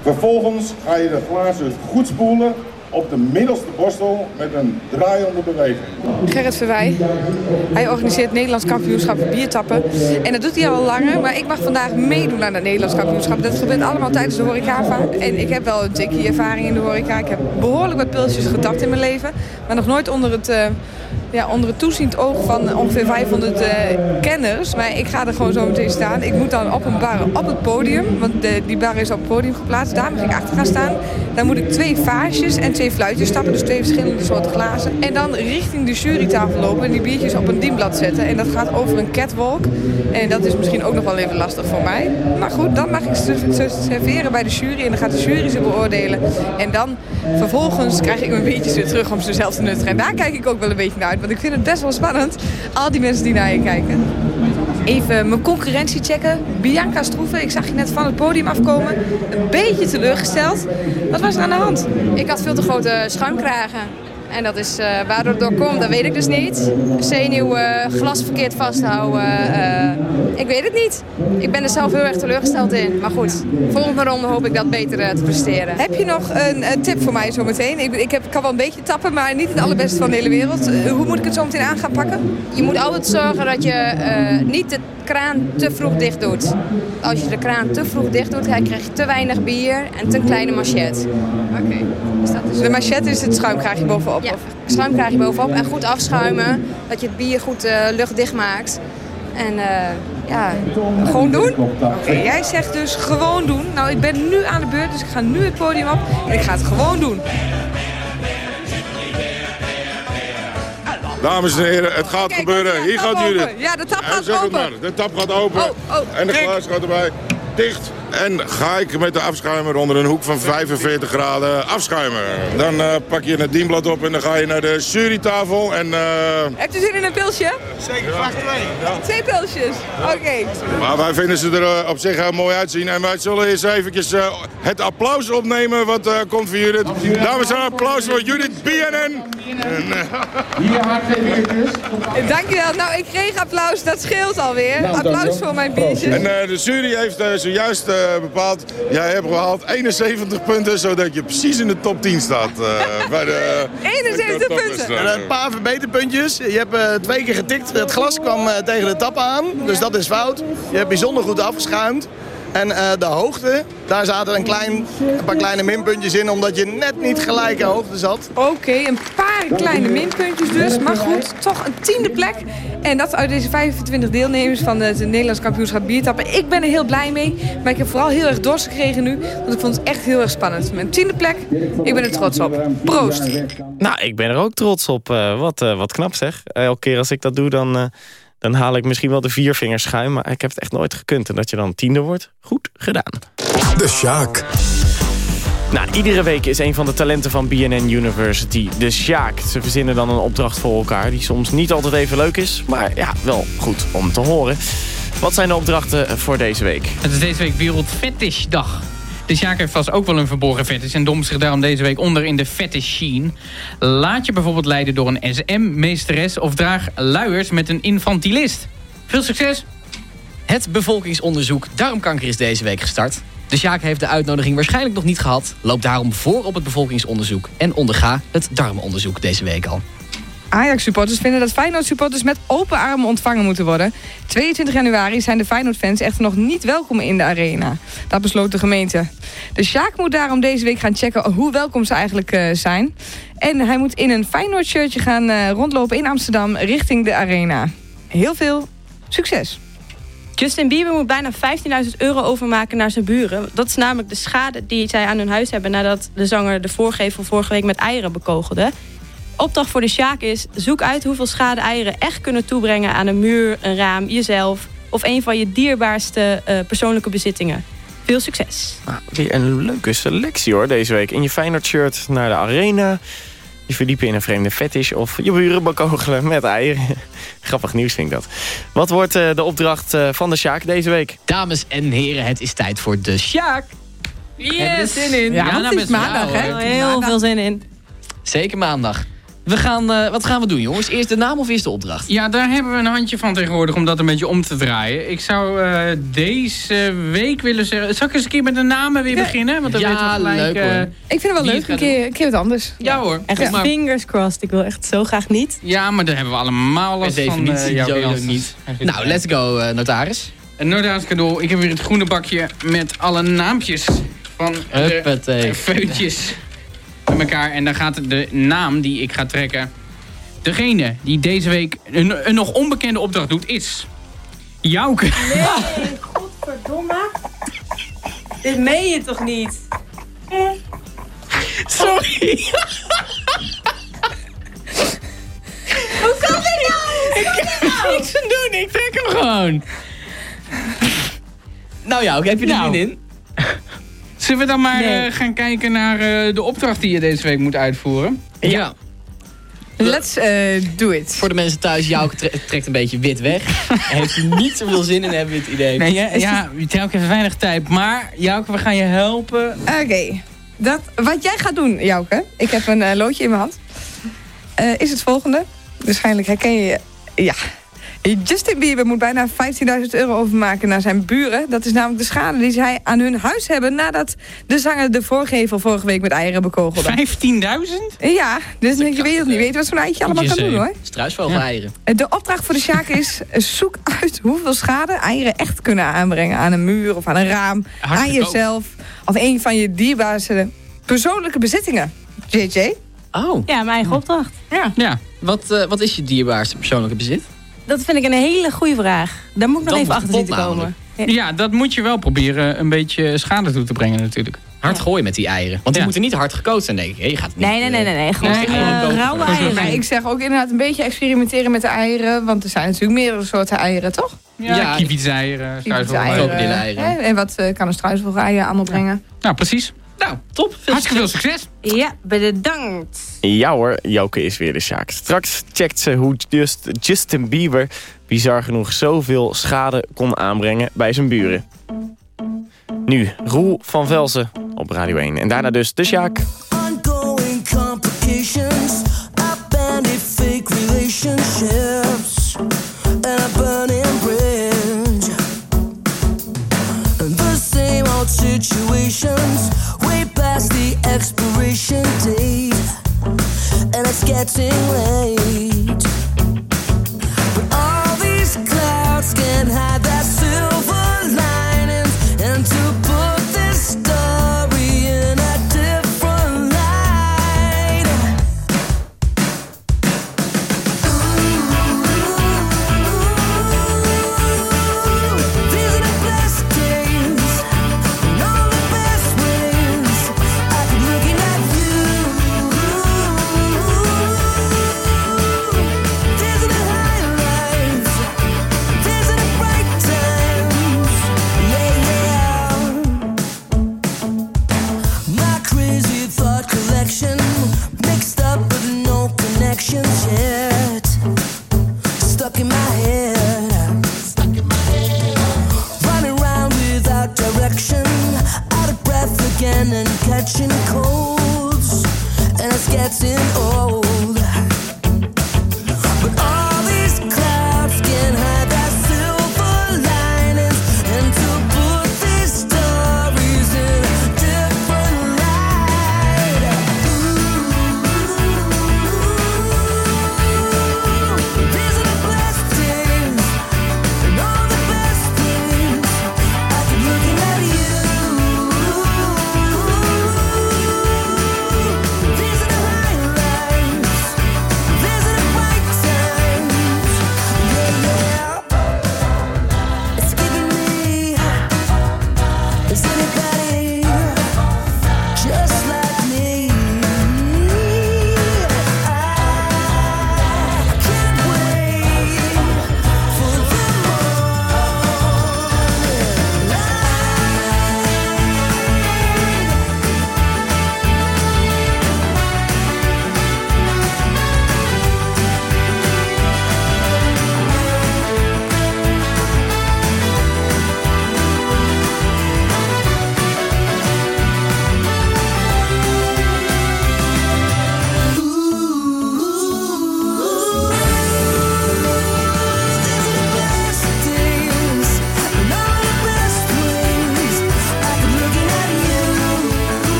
S4: Vervolgens ga je de glazen goed spoelen op de middelste borstel met een draaiende beweging.
S14: Gerrit Verwij. Hij organiseert Nederlands kampioenschap biertappen. En dat doet hij al langer, maar ik mag vandaag meedoen aan het Nederlands kampioenschap. Dat gebeurt allemaal tijdens de horeca. En ik heb wel een tikkie ervaring in de horeca. Ik heb behoorlijk wat pilsjes getapt in mijn leven. Maar nog nooit onder het, eh, ja, onder het toeziend oog van ongeveer 500 eh, kenners. Maar ik ga er gewoon zo meteen staan. Ik moet dan op een bar op het podium. Want de, die bar is op het podium geplaatst. Daar mag ik achter gaan staan. Dan moet ik twee vaasjes en twee fluitjes tappen. Dus twee verschillende soorten glazen. En dan richting de jurytafel lopen en die biertjes op een dienblad zetten. En dat gaat over een catwalk. En dat is misschien ook nog wel even lastig voor mij. Maar goed, dan mag ik ze serveren bij de jury. En dan gaat de jury ze beoordelen. En dan Vervolgens krijg ik mijn biertjes weer terug om ze zelf te nuttigen. En daar kijk ik ook wel een beetje naar uit. Want ik vind het best wel spannend. Al die mensen die naar je kijken. Even mijn concurrentie checken. Bianca Stroeven, ik zag je net van het podium afkomen. Een beetje teleurgesteld. Wat was er aan de hand?
S19: Ik had veel te grote schuimkragen. En dat is eh, waardoor het door komt, dat weet ik dus niet. Zenuw, eh, glas verkeerd vasthouden. eh, ik weet het niet. Ik ben er zelf heel erg teleurgesteld in. Maar goed, volgende ronde hoop ik dat beter te presteren.
S14: Heb je nog een, tip voor mij zometeen? Ik, ik, heb, kan wel een beetje tappen, maar niet het allerbeste van de hele wereld. Hoe moet ik het zo meteen aan gaan pakken?
S19: Je moet altijd zorgen dat je niet de kraan te vroeg dicht doet. Als je de kraan te vroeg dicht doet, krijg je te weinig bier en te kleine machet.
S14: Oké. De machette is het schuimkraagje bovenop?
S19: Ja, schuimkraagje bovenop en goed afschuimen. Dat je het bier goed eh, luchtdicht maakt. En eh, ja,
S14: Gewoon doen? Oké, jij zegt dus gewoon doen. Nou, ik ben nu aan de beurt, dus ik ga nu het podium op en ik ga het gewoon doen.
S4: Dames en heren, het gaat gebeuren. Hier gaat Judith.
S14: Ja, de tap
S4: Ja,
S14: gaat
S4: zeg het
S14: open.
S4: maar. De tap gaat open.
S14: Oh, oh,
S4: en de glaas gaat erbij. Dicht. En ga ik met de afschuimer onder een hoek van 45 graden afschuimen. Dan eh, pak je het dienblad op en dan ga je naar de jurytafel. En, eh,
S14: Hebt u zin in een pilsje?
S4: Zeker, graag twee.
S14: Twee pilsjes? Oké.
S4: maar wij vinden ze er eh, op zich heel mooi uitzien. En wij zullen eens eventjes eh, het applaus opnemen wat eh, komt voor Judith. Dames en heren, applaus voor Judith BNN. En, eh,
S14: Dankjewel. Nou, ik kreeg applaus. Dat scheelt alweer. Applaus voor mijn biertjes.
S4: En eh, de jury heeft zojuist bepaald, jij hebt gehaald 71 punten, zodat je precies in de top 10 staat. eh, *laughs* bij de,
S14: 71
S4: de
S14: punten.
S20: En
S4: eh.
S20: een paar verbeterpuntjes. Je hebt eh, twee keer getikt. Het glas kwam eh, tegen de tap aan. Dus dat is fout. Je hebt bijzonder goed afgeschuimd. En eh, de hoogte, daar zaten een, klein, een paar kleine minpuntjes in, omdat je net niet gelijke hoogte zat.
S14: Oké, een paar kleine minpuntjes dus. Maar goed, toch een tiende plek. En dat uit deze 25 deelnemers van het Nederlands kampioenschap biertappen. Ik ben er heel blij mee. Maar ik heb vooral heel erg dorst gekregen nu. Want ik vond het echt heel erg spannend. Mijn tiende plek, ik ben er trots op. Proost.
S3: Nou, ik ben er ook trots op. Eh, wat, eh, wat knap zeg. Elke keer als ik dat doe, dan, eh, dan haal ik misschien wel de vier vingers schuim. Maar ik heb het echt nooit gekund. En dat je dan tiende wordt, goed gedaan.
S21: De Sjaak.
S3: Nou, iedere week is een van de talenten van BNN University de Sjaak. Ze verzinnen dan een opdracht voor elkaar die soms niet altijd even leuk is. Maar ja, wel goed om te horen. Wat zijn de opdrachten voor deze week?
S6: Het is deze week Wereld Fetish Dag. De Sjaak heeft vast ook wel een verborgen fetish en domt zich daarom deze week onder in de fetish scene. Laat je bijvoorbeeld leiden door een SM-meesteres of draag luiers met een infantilist. Veel succes!
S11: Het bevolkingsonderzoek darmkanker is deze week gestart. De Sjaak heeft de uitnodiging waarschijnlijk nog niet gehad. Loop daarom voor op het bevolkingsonderzoek. En onderga het darmonderzoek deze week al.
S14: Ajax-supporters vinden dat Feyenoord-supporters met open armen ontvangen moeten worden. 22 januari zijn de Feyenoord-fans echter nog niet welkom in de arena. Dat besloot de gemeente. De Sjaak moet daarom deze week gaan checken hoe welkom ze eigenlijk eh, zijn. En hij moet in een Feyenoord-shirtje gaan eh, rondlopen in Amsterdam richting de arena. Heel veel succes.
S5: Justin Bieber moet bijna 15.000 euro overmaken naar zijn buren. Dat is namelijk de schade die zij aan hun huis hebben... nadat de zanger de voorgevel vorige week met eieren bekogelde. Opdracht voor de Sjaak is... zoek uit hoeveel schade eieren echt kunnen toebrengen... aan een muur, een raam, jezelf... of een van je dierbaarste eh, persoonlijke bezittingen. Veel succes.
S3: Nou, weer een leuke selectie hoor deze week. In je Feyenoord shirt naar de arena. Je verdiepen in een vreemde fetish of je buren bekogelen met eieren. *laughs* Grappig nieuws vind ik dat. Wat wordt eh, de opdracht eh, van de Sjaak deze week?
S11: Dames en heren, het is tijd voor de Sjaak.
S5: Yes!
S11: Heb je er zin in?
S5: Ja,
S11: Ja,
S5: het is maandag, hè? Heel veel zin in.
S11: Zeker maandag. We gaan, eh, wat gaan we doen jongens? Eerst de naam of eerst de opdracht?
S6: Ja, daar hebben we een handje van tegenwoordig om dat een beetje om te draaien. Ik zou eh, deze week willen zeggen... Zal ik eens een keer met de namen weer beginnen? Want dan
S11: Ja,
S6: weten we gelijk,
S11: leuk, hoor.
S6: eh,
S14: Ik vind het wel leuk,
S6: het
S14: een keer, een keer wat anders.
S6: Ja hoor.
S5: Echt
S6: maar.
S5: fingers crossed. Ik wil echt zo graag niet.
S6: Ja, maar daar hebben we allemaal last van.
S11: definitie
S6: eh, jouw
S11: niet. Nou, let's go notaris.
S6: Een notaris cadeau. Ik heb weer het groene bakje met alle naampjes van
S11: Huppatee.
S6: de feutjes bij elkaar. En dan gaat de naam die ik ga trekken... Degene die deze week een, een nog onbekende opdracht doet is... Jouke.
S5: Nee, godverdomme. Dit meen je toch niet?
S6: Sorry.
S5: Hoe kan dit nou?
S6: Ik heb niks te doen. Ik trek hem gewoon.
S11: Nou ja, heb je er
S6: Nou.
S11: zin in?
S6: Zullen we dan maar eh, gaan kijken naar eh, de opdracht die je deze week moet uitvoeren?
S11: Ja.
S14: Let's eh, do it.
S11: Voor de mensen thuis, Jouke tre- trekt een beetje wit weg. *laughs* Hij heeft er niet zoveel zin in, hebben we het idee.
S6: Nee, ja, ja Jouke heeft weinig tijd. Maar Jouke, we gaan je helpen.
S14: Oké. Dat, wat jij gaat doen, Jouke, ik heb een loodje in mijn hand, eh, is het volgende. Waarschijnlijk herken je... Ja. Justin Bieber moet bijna 15.000 euro overmaken naar zijn buren. Dat is namelijk de schade die zij aan hun huis hebben... nadat de zanger de voorgevel vorige week met eieren bekogelde.
S6: 15.000?
S14: Ja, dus je weet het niet. Weet wat zo'n eitje allemaal kan doen, hoor.
S11: Struisvogel-eieren.
S14: De opdracht voor de Sjaak is... eh, zoek uit hoeveel schade eieren echt kunnen aanbrengen... aan een muur of aan een raam, aan jezelf... of een van je dierbaarste persoonlijke bezittingen. JJ?
S11: Oh.
S22: Ja, mijn eigen opdracht.
S14: Ja.
S6: ja.
S11: Wat, eh, wat is je dierbaarste persoonlijke bezit?
S22: Dat vind ik een hele goede vraag. Daar moet ik nog
S11: Dan
S22: even achter zien te komen.
S6: Ja, dat moet je wel proberen een beetje schade toe te brengen natuurlijk.
S11: Hard gooien met die eieren. Want die moeten niet hard gekookt zijn, denk ik. Je gaat niet,
S22: Nee, nee, nee, nee. nee. Gewoon
S11: Nee,
S22: eh,
S11: eieren
S22: rauwe
S14: Maar
S22: eieren.
S14: ik zeg ook inderdaad een beetje experimenteren met de eieren. Want er zijn natuurlijk meerdere soorten eieren, toch?
S6: Ja,
S11: Ja, krokodilleneieren.
S14: Hè? En wat eh, kan een struisvogel-eier allemaal brengen?
S6: Nou, precies.
S11: Nou, top. Veel
S6: Hartstikke veel succes.
S22: Ja, bedankt.
S3: Ja hoor, Joke is weer de Sjaak. Straks checkt ze hoe just, Justin Bieber bizar genoeg zoveel schade kon aanbrengen bij zijn buren. Nu, Roel van Velzen op Radio 1. En daarna dus de Sjaak.
S23: ongoing complications, fake relationships, it's getting late.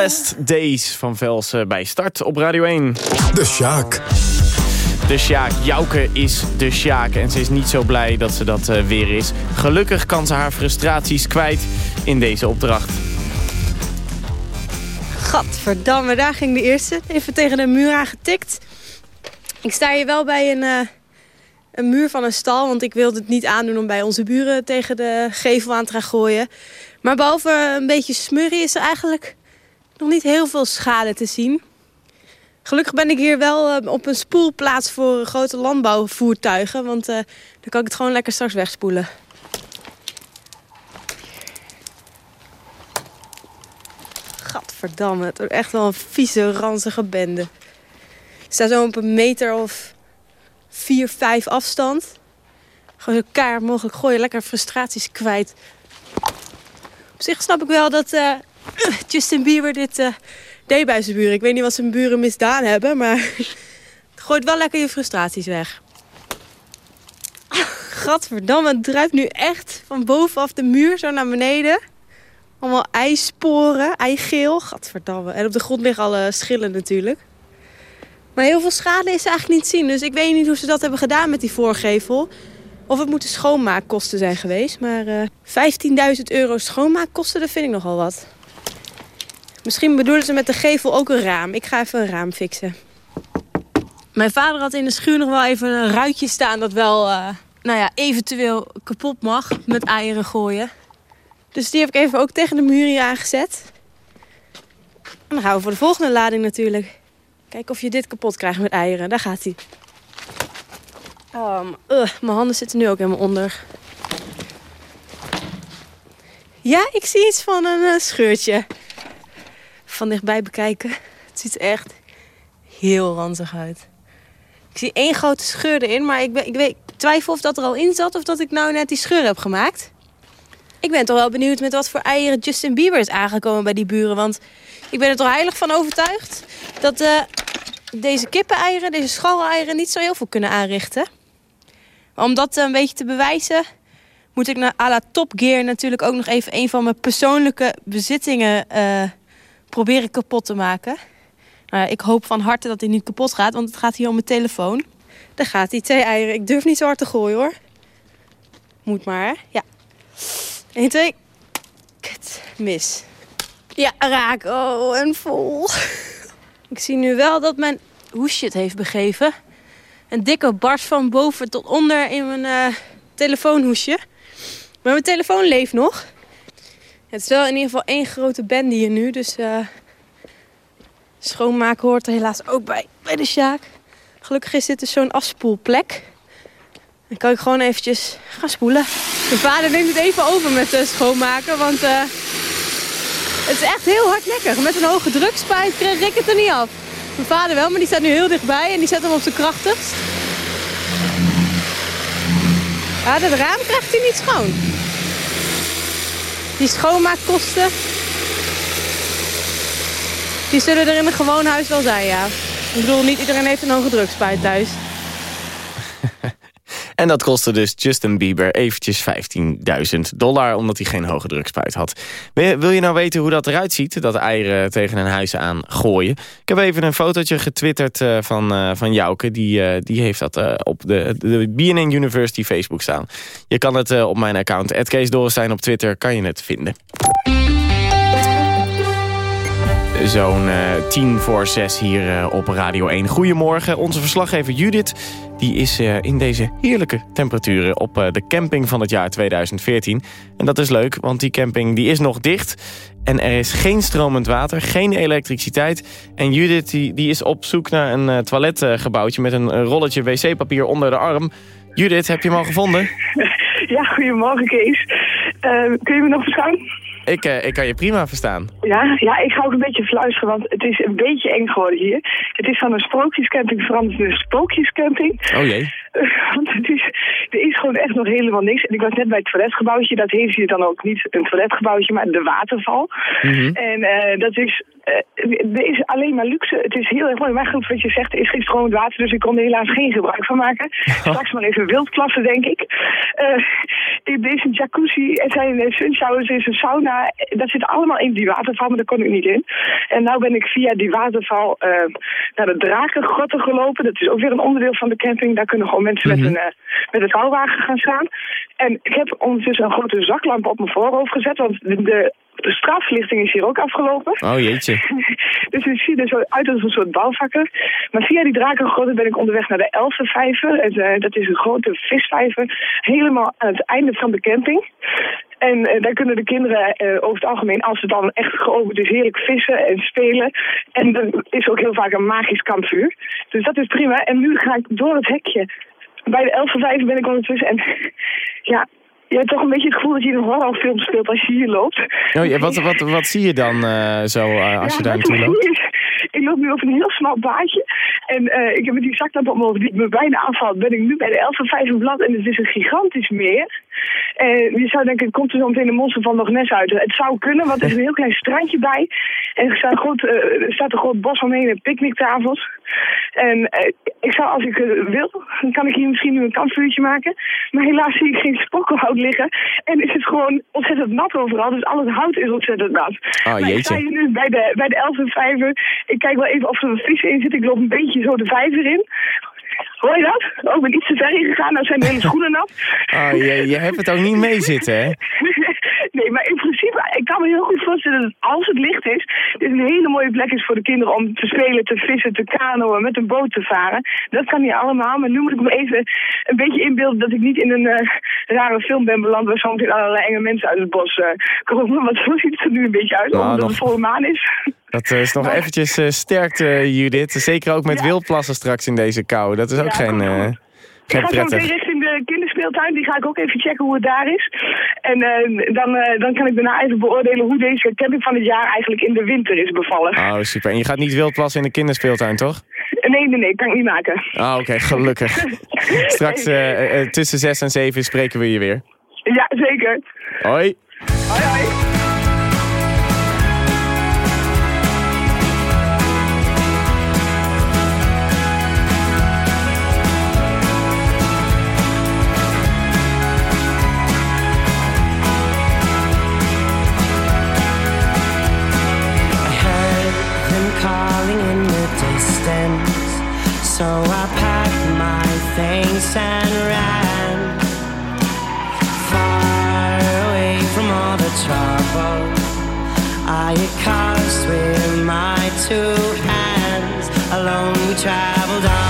S3: Blessed Days van Velsen bij Start op Radio 1.
S21: De Sjaak.
S3: de Sjaak. Jouke is de Sjaak en ze is niet zo blij dat ze dat eh, weer is. Gelukkig kan ze haar frustraties kwijt in deze opdracht.
S5: Gadverdamme, daar ging de eerste. Even tegen de muur aangetikt. Ik sta hier wel bij een, eh, een muur van een stal, want ik wilde het niet aandoen om bij onze buren tegen de gevel aan te gaan gooien. Maar behalve een beetje smurrie is er eigenlijk nog niet heel veel schade te zien. Gelukkig ben ik hier wel eh, op een spoelplaats voor grote landbouwvoertuigen, want eh, dan kan ik het gewoon lekker straks wegspoelen. Gadverdamme, het wordt echt wel een vieze, ranzige bende. Ik sta zo op een meter of vier, vijf afstand. Gewoon zo kaart mogelijk gooien, lekker frustraties kwijt. Op zich snap ik wel dat eh, Justin Bieber dit eh, deed bij zijn buren. Ik weet niet wat zijn buren misdaan hebben, maar het gooit wel lekker je frustraties weg. Gadverdamme, het druipt nu echt van bovenaf de muur zo naar beneden. Allemaal ijsporen, eigeel. Gadverdamme. En op de grond liggen alle schillen natuurlijk. Maar heel veel schade is eigenlijk niet zien. Dus ik weet niet hoe ze dat hebben gedaan met die voorgevel. Of het moeten schoonmaakkosten zijn geweest. Maar eh 15.000 euro schoonmaakkosten, dat vind ik nogal wat. Misschien bedoelen ze met de gevel ook een raam. Ik ga even een raam fixen. Mijn vader had in de schuur nog wel even een ruitje staan... dat wel, eh, nou ja, eventueel kapot mag met eieren gooien. Dus die heb ik even ook tegen de muur hier aangezet. En dan gaan we voor de volgende lading natuurlijk. Kijken of je dit kapot krijgt met eieren. Daar gaat hij. Oh, mijn handen zitten nu ook helemaal onder. Ja, ik zie iets van een eh, scheurtje. Van dichtbij bekijken. Het ziet echt heel ranzig uit. Ik zie één grote scheur erin, maar ik, ik, weet, twijfel of dat er al in zat of dat ik nou net die scheur heb gemaakt. Ik ben toch wel benieuwd met wat voor eieren Justin Bieber is aangekomen bij die buren. Want ik ben er toch heilig van overtuigd dat eh, deze kippeneieren, deze scharreleieren niet zo heel veel kunnen aanrichten. Maar om dat een beetje te bewijzen, moet ik naar à la Top Gear natuurlijk ook nog even een van mijn persoonlijke bezittingen eh, proberen kapot te maken. Ik hoop van harte dat hij niet kapot gaat, want het gaat hier om mijn telefoon. Daar gaat hij, twee eieren. Ik durf niet zo hard te gooien hoor. Moet maar, hè? Ja. 1, 2. Kut, mis. Ja, raak. Oh, en vol. *laughs* Ik zie nu wel dat mijn hoesje het heeft begeven. Een dikke barst van boven tot onder in mijn eh, telefoonhoesje. Maar mijn telefoon leeft nog. Het is wel in ieder geval één grote bende hier nu. Dus eh, schoonmaken hoort er helaas ook bij, bij de Sjaak. Gelukkig is dit dus zo'n afspoelplek. Dan kan ik gewoon eventjes gaan spoelen. Mijn vader neemt het even over met eh, schoonmaken, want eh, het is echt heel hardnekkig. Met een hoge drukspuit kreeg ik het er niet af. Mijn vader wel, maar die staat nu heel dichtbij en die zet hem op zijn krachtigst. Ja, dat raam krijgt hij niet schoon. Die schoonmaakkosten, die zullen er in een gewoon huis wel zijn, ja. Ik bedoel, niet iedereen heeft een hoge drukspuit thuis.
S3: En dat kostte dus Justin Bieber eventjes 15.000 dollar... omdat hij geen hoge drukspuit had. Wil je, nou weten hoe dat eruit ziet, dat eieren tegen een huis aan gooien? Ik heb even een fotootje getwitterd eh, van, eh, van Jouke. Die, eh, die heeft dat op de, de BNN University Facebook staan. Je kan het op mijn account, Kees Dorrestein op Twitter, kan je het vinden. Zo'n eh, tien voor zes hier eh, op Radio 1. Goedemorgen, onze verslaggever Judith... die is eh, in deze heerlijke temperaturen op de camping van het jaar 2014. En dat is leuk, want die camping die is nog dicht... en er is geen stromend water, geen elektriciteit. En Judith die, die is op zoek naar een toiletgebouwtje... met een, rolletje wc-papier onder de arm. Judith, heb je hem al gevonden? *laughs*
S8: Ja, goedemorgen Kees. Kun je me nog verstaan?
S3: Ik, eh, ik kan je prima verstaan.
S8: Ja, ja, ik ga ook een beetje fluisteren, want het is een beetje eng geworden hier. Het is van een sprookjescamping veranderd in een spookjescamping.
S3: Oh jee.
S8: Want het is, er is gewoon echt nog helemaal niks. En ik was net bij het toiletgebouwtje. Dat heeft hier dan ook niet een toiletgebouwtje, maar de waterval.
S3: Mhm.
S8: En eh, dat is eh, er is alleen maar luxe. Het is heel erg mooi. Maar goed, wat je zegt, er is geen stromend water, dus ik kon er helaas geen gebruik van maken. *laughs* Straks maar even wildklassen, denk ik. Eh, er is een jacuzzi, er zijn eh, sunshowers, er is een sauna. Dat zit allemaal in die waterval, maar daar kon ik niet in. En nu ben ik via die waterval eh, naar de drakengrotten gelopen. Dat is ook weer een onderdeel van de camping. Daar kunnen gewoon mensen met, een, eh, met een vouwwagen gaan staan. En ik heb ondertussen een grote zaklamp op mijn voorhoofd gezet, want de, de, de straflichting is hier ook afgelopen.
S3: Oh jeetje. *laughs*
S8: Dus het ziet er zo uit als een soort bouwvakker. Maar via die drakengrotten ben ik onderweg naar de Elfenvijver. En, eh, dat is een grote visvijver. Helemaal aan het einde van de camping. En eh, daar kunnen de kinderen eh, over het algemeen, als het dan echt geopend is, heerlijk vissen en spelen. En er is ook heel vaak een magisch kampvuur. Dus dat is prima. En nu ga ik door het hekje. Bij de Elfenvijver ben ik ondertussen. En *laughs* ja, je hebt toch een beetje het gevoel dat je in een horrorfilm speelt als je hier loopt.
S3: Oh, ja, wat, wat, wat zie je dan eh, zo eh, als je daar naartoe loopt?
S8: is, Ik loop nu op een heel smal baadje. En eh, ik heb met die zaklamp op mijn hoofd die me bijna afvalt. Ben ik nu bij de Elfenvijverblad en het is een gigantisch meer. En je zou denken, komt er zo meteen een monster van Loch Ness uit. Het zou kunnen, want er is een heel klein strandje bij. En er staat een groot, eh, er staat een groot bos omheen en picknicktafels. En eh, ik zou, als ik wil, dan kan ik hier misschien nu een kampvuurtje maken. Maar helaas zie ik geen spokkelhout liggen. En is het gewoon ontzettend nat overal. Dus al het hout is ontzettend nat.
S3: Oh,
S8: maar ik sta hier nu bij de, bij de Elfenvijver. Ik kijk wel even of er een vis in zit. Ik loop een beetje zo de vijver in. Hoor je dat? Oh, ik ben iets te ver ingegaan. Nou zijn de hele schoenen nat.
S3: Oh, je, je hebt het ook niet mee zitten, hè? *laughs*
S8: nee, maar in principe, ik kan me heel goed voorstellen dat als het licht is, dit een hele mooie plek is voor de kinderen om te spelen, te vissen, te kanoën, met een boot te varen. Dat kan niet allemaal, maar nu moet ik me even een beetje inbeelden dat ik niet in een eh, rare film ben beland waar zometeen allerlei enge mensen uit het bos eh, komen. Want zo ziet het er nu een beetje uit,
S3: Nou,
S8: omdat
S3: nog-
S8: het volle maan is.
S3: Dat eh, is nog eventjes eh, sterkte, Judith. Zeker ook met wildplassen straks in deze kou. Dat is ook
S8: Ja,
S3: geen, eh,
S8: goed. Ik
S3: geen
S8: ga zo
S3: prettig.
S8: richting de kinderspeeltuin. Die ga ik ook even checken hoe het daar is. En eh, dan, eh, dan kan ik daarna even beoordelen hoe deze camping van het jaar eigenlijk in de winter is bevallen.
S3: Oh, super. En je gaat niet wildplassen in de kinderspeeltuin, toch?
S8: Nee, nee, nee, kan ik niet maken.
S3: Ah, oké, *laughs* gelukkig. Straks eh, eh, tussen 6 en 7 spreken we je weer.
S8: Ja, zeker.
S3: Hoi.
S8: Hoi, hoi.
S24: Distance. So I packed my things and ran far away from all the trouble I had caused with my two hands. Alone we traveled on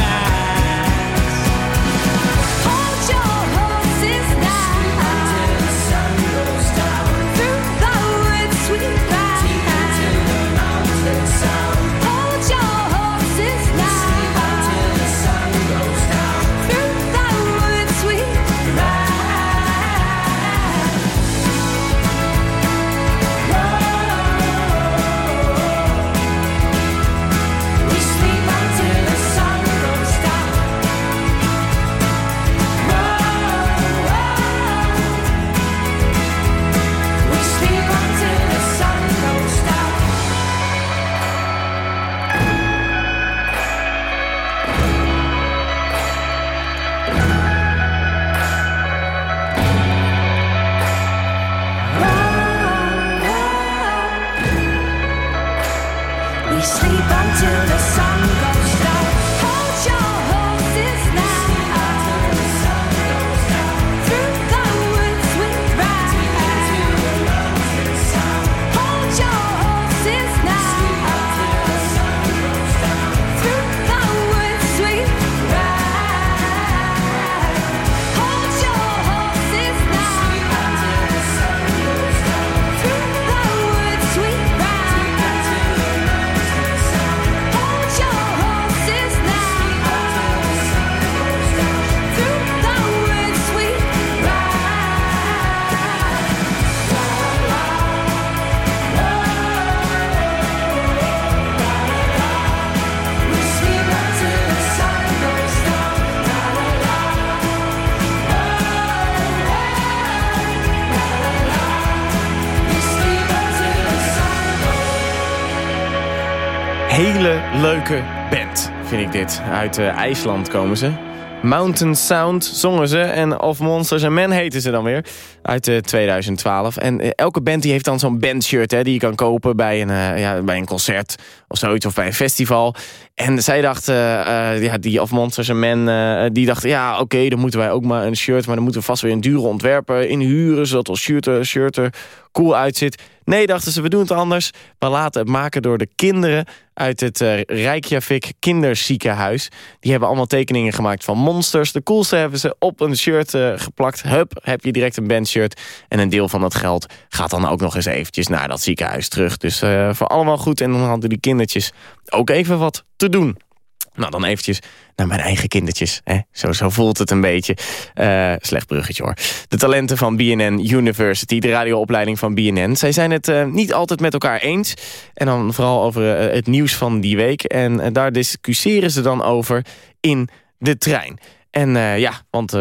S3: dit. Uit eh, IJsland komen ze. Mountain Sound zongen ze en Of Monsters and Men heten ze dan weer. Uit eh, 2012. En eh, elke band die heeft dan zo'n bandshirt hè, die je kan kopen bij een, eh, ja, bij een concert of zoiets. Of bij een festival. En zij dachten, eh, eh, ja, die Of Monsters and Men, eh, die dachten... ja, oké, dan moeten wij ook maar een shirt... maar dan moeten we vast weer een dure ontwerper inhuren... zodat ons shirt, er- shirt er cool uitziet. Nee, dachten ze, we doen het anders. We laten het maken door de kinderen uit het eh, Reykjavik kinderziekenhuis. Die hebben allemaal tekeningen gemaakt van monsters. De coolste hebben ze op een shirt eh, geplakt. Hup, heb je direct een bandshirt. En een deel van dat geld gaat dan ook nog eens eventjes naar dat ziekenhuis terug. Dus eh, voor allemaal goed. En dan hadden die kindertjes ook even wat te doen. Nou, dan eventjes naar mijn eigen kindertjes. Hè? Zo, zo voelt het een beetje. Eh, slecht bruggetje hoor. De talenten van BNN University, de radioopleiding van BNN. Zij zijn het eh, niet altijd met elkaar eens. En dan vooral over eh, het nieuws van die week. En daar discussiëren ze dan over in de trein. En ja, want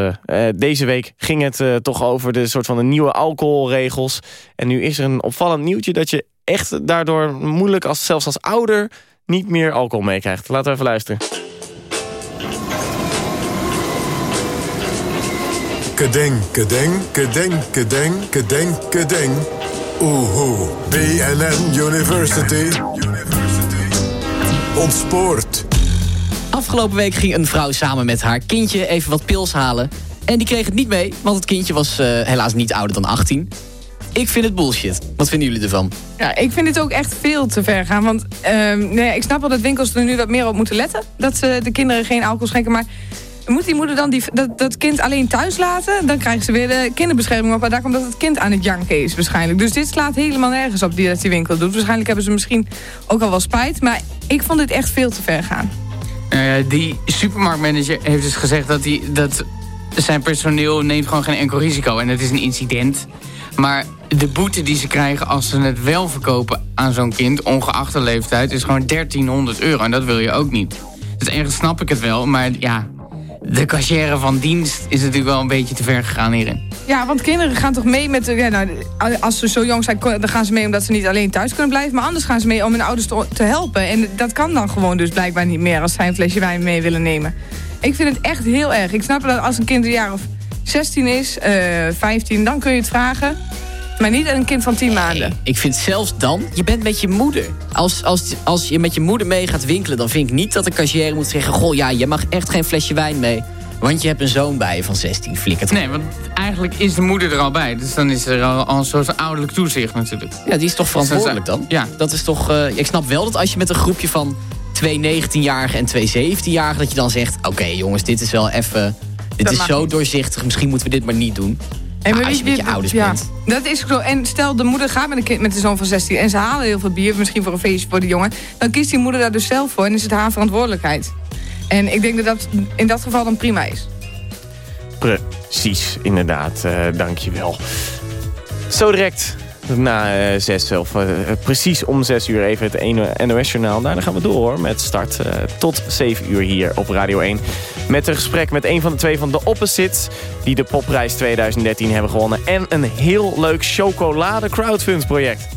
S3: deze week ging het toch over de soort van de nieuwe alcoholregels. En nu is er een opvallend nieuwtje dat je echt daardoor moeilijk, als, zelfs als ouder, niet meer alcohol meekrijgt. Laten we even luisteren.
S25: Kedeng, kedeng, kedeng, kedeng, kedeng, kedeng. Oehoe, BNN University. Ontspoort.
S11: Afgelopen week ging een vrouw samen met haar kindje even wat pils halen. En die kreeg het niet mee, want het kindje was eh, helaas niet ouder dan 18. Ik vind het bullshit. Wat vinden jullie ervan?
S14: Ja, ik vind dit ook echt veel te ver gaan. Want ehm, nee, ik snap wel dat winkels er nu wat meer op moeten letten. Dat ze de kinderen geen alcohol schenken. Maar moet die moeder dan die, dat, dat kind alleen thuis laten? Dan krijgen ze weer de kinderbescherming op. Maar daar komt dat het kind aan het janken is waarschijnlijk. Dus dit slaat helemaal nergens op die dat die winkel doet. Waarschijnlijk hebben ze misschien ook al wel spijt. Maar ik vond dit echt veel te ver gaan.
S6: Eh, die supermarktmanager heeft dus gezegd dat, hij, dat zijn personeel neemt gewoon geen enkel risico. En het is een incident. Maar de boete die ze krijgen als ze het wel verkopen aan zo'n kind, ongeacht de leeftijd, is gewoon 1300 euro. En dat wil je ook niet. Dus ergens snap ik het wel, maar ja, de cashier van dienst is natuurlijk wel een beetje te ver gegaan hierin.
S14: Ja, want kinderen gaan toch mee met... nou, als ze zo jong zijn, dan gaan ze mee omdat ze niet alleen thuis kunnen blijven. Maar anders gaan ze mee om hun ouders te, te helpen. En dat kan dan gewoon dus blijkbaar niet meer als zij een flesje wijn mee willen nemen. Ik vind het echt heel erg. Ik snap dat als een kind een jaar of 16 is, eh 15, dan kun je het vragen. Maar niet aan een kind van 10 maanden.
S11: Ik vind zelfs dan, je bent met je moeder. Als, als, als je met je moeder mee gaat winkelen... dan vind ik niet dat de cashier moet zeggen... goh, ja, je mag echt geen flesje wijn mee. Want je hebt een zoon bij je van 16, flikkert.
S6: Nee, want eigenlijk is de moeder er al bij. Dus dan is er al, al een soort ouderlijk toezicht natuurlijk.
S11: Ja, die is toch verantwoordelijk dan?
S6: Ja.
S11: Dat is toch... eh, ik snap wel dat als je met een groepje van twee 19-jarigen en twee 17-jarigen... dat je dan zegt, oké jongens, dit is wel even...
S14: Dat
S11: is zo
S14: niet.
S11: doorzichtig, misschien moeten we dit maar niet doen.
S14: En
S11: Maar als je
S14: wie-
S11: met je ouders
S14: ja,
S11: bent.
S14: Dat is zo. En stel, de moeder gaat met een, kind, met een zoon van 16 en ze halen heel veel bier, misschien voor een feestje voor de jongen. Dan kiest die moeder daar dus zelf voor en is het haar verantwoordelijkheid. En ik denk dat dat in dat geval dan prima is.
S3: Precies, inderdaad. eh dankjewel. Zo direct na eh, zes, of eh, precies om zes uur even het NOS-journaal. Daarna gaan we door hoor, met start eh, tot zeven uur hier op Radio 1. Met een gesprek met een van de twee van de Opposites... die de Popprijs 2013 hebben gewonnen. En een heel leuk chocolade crowdfunds project.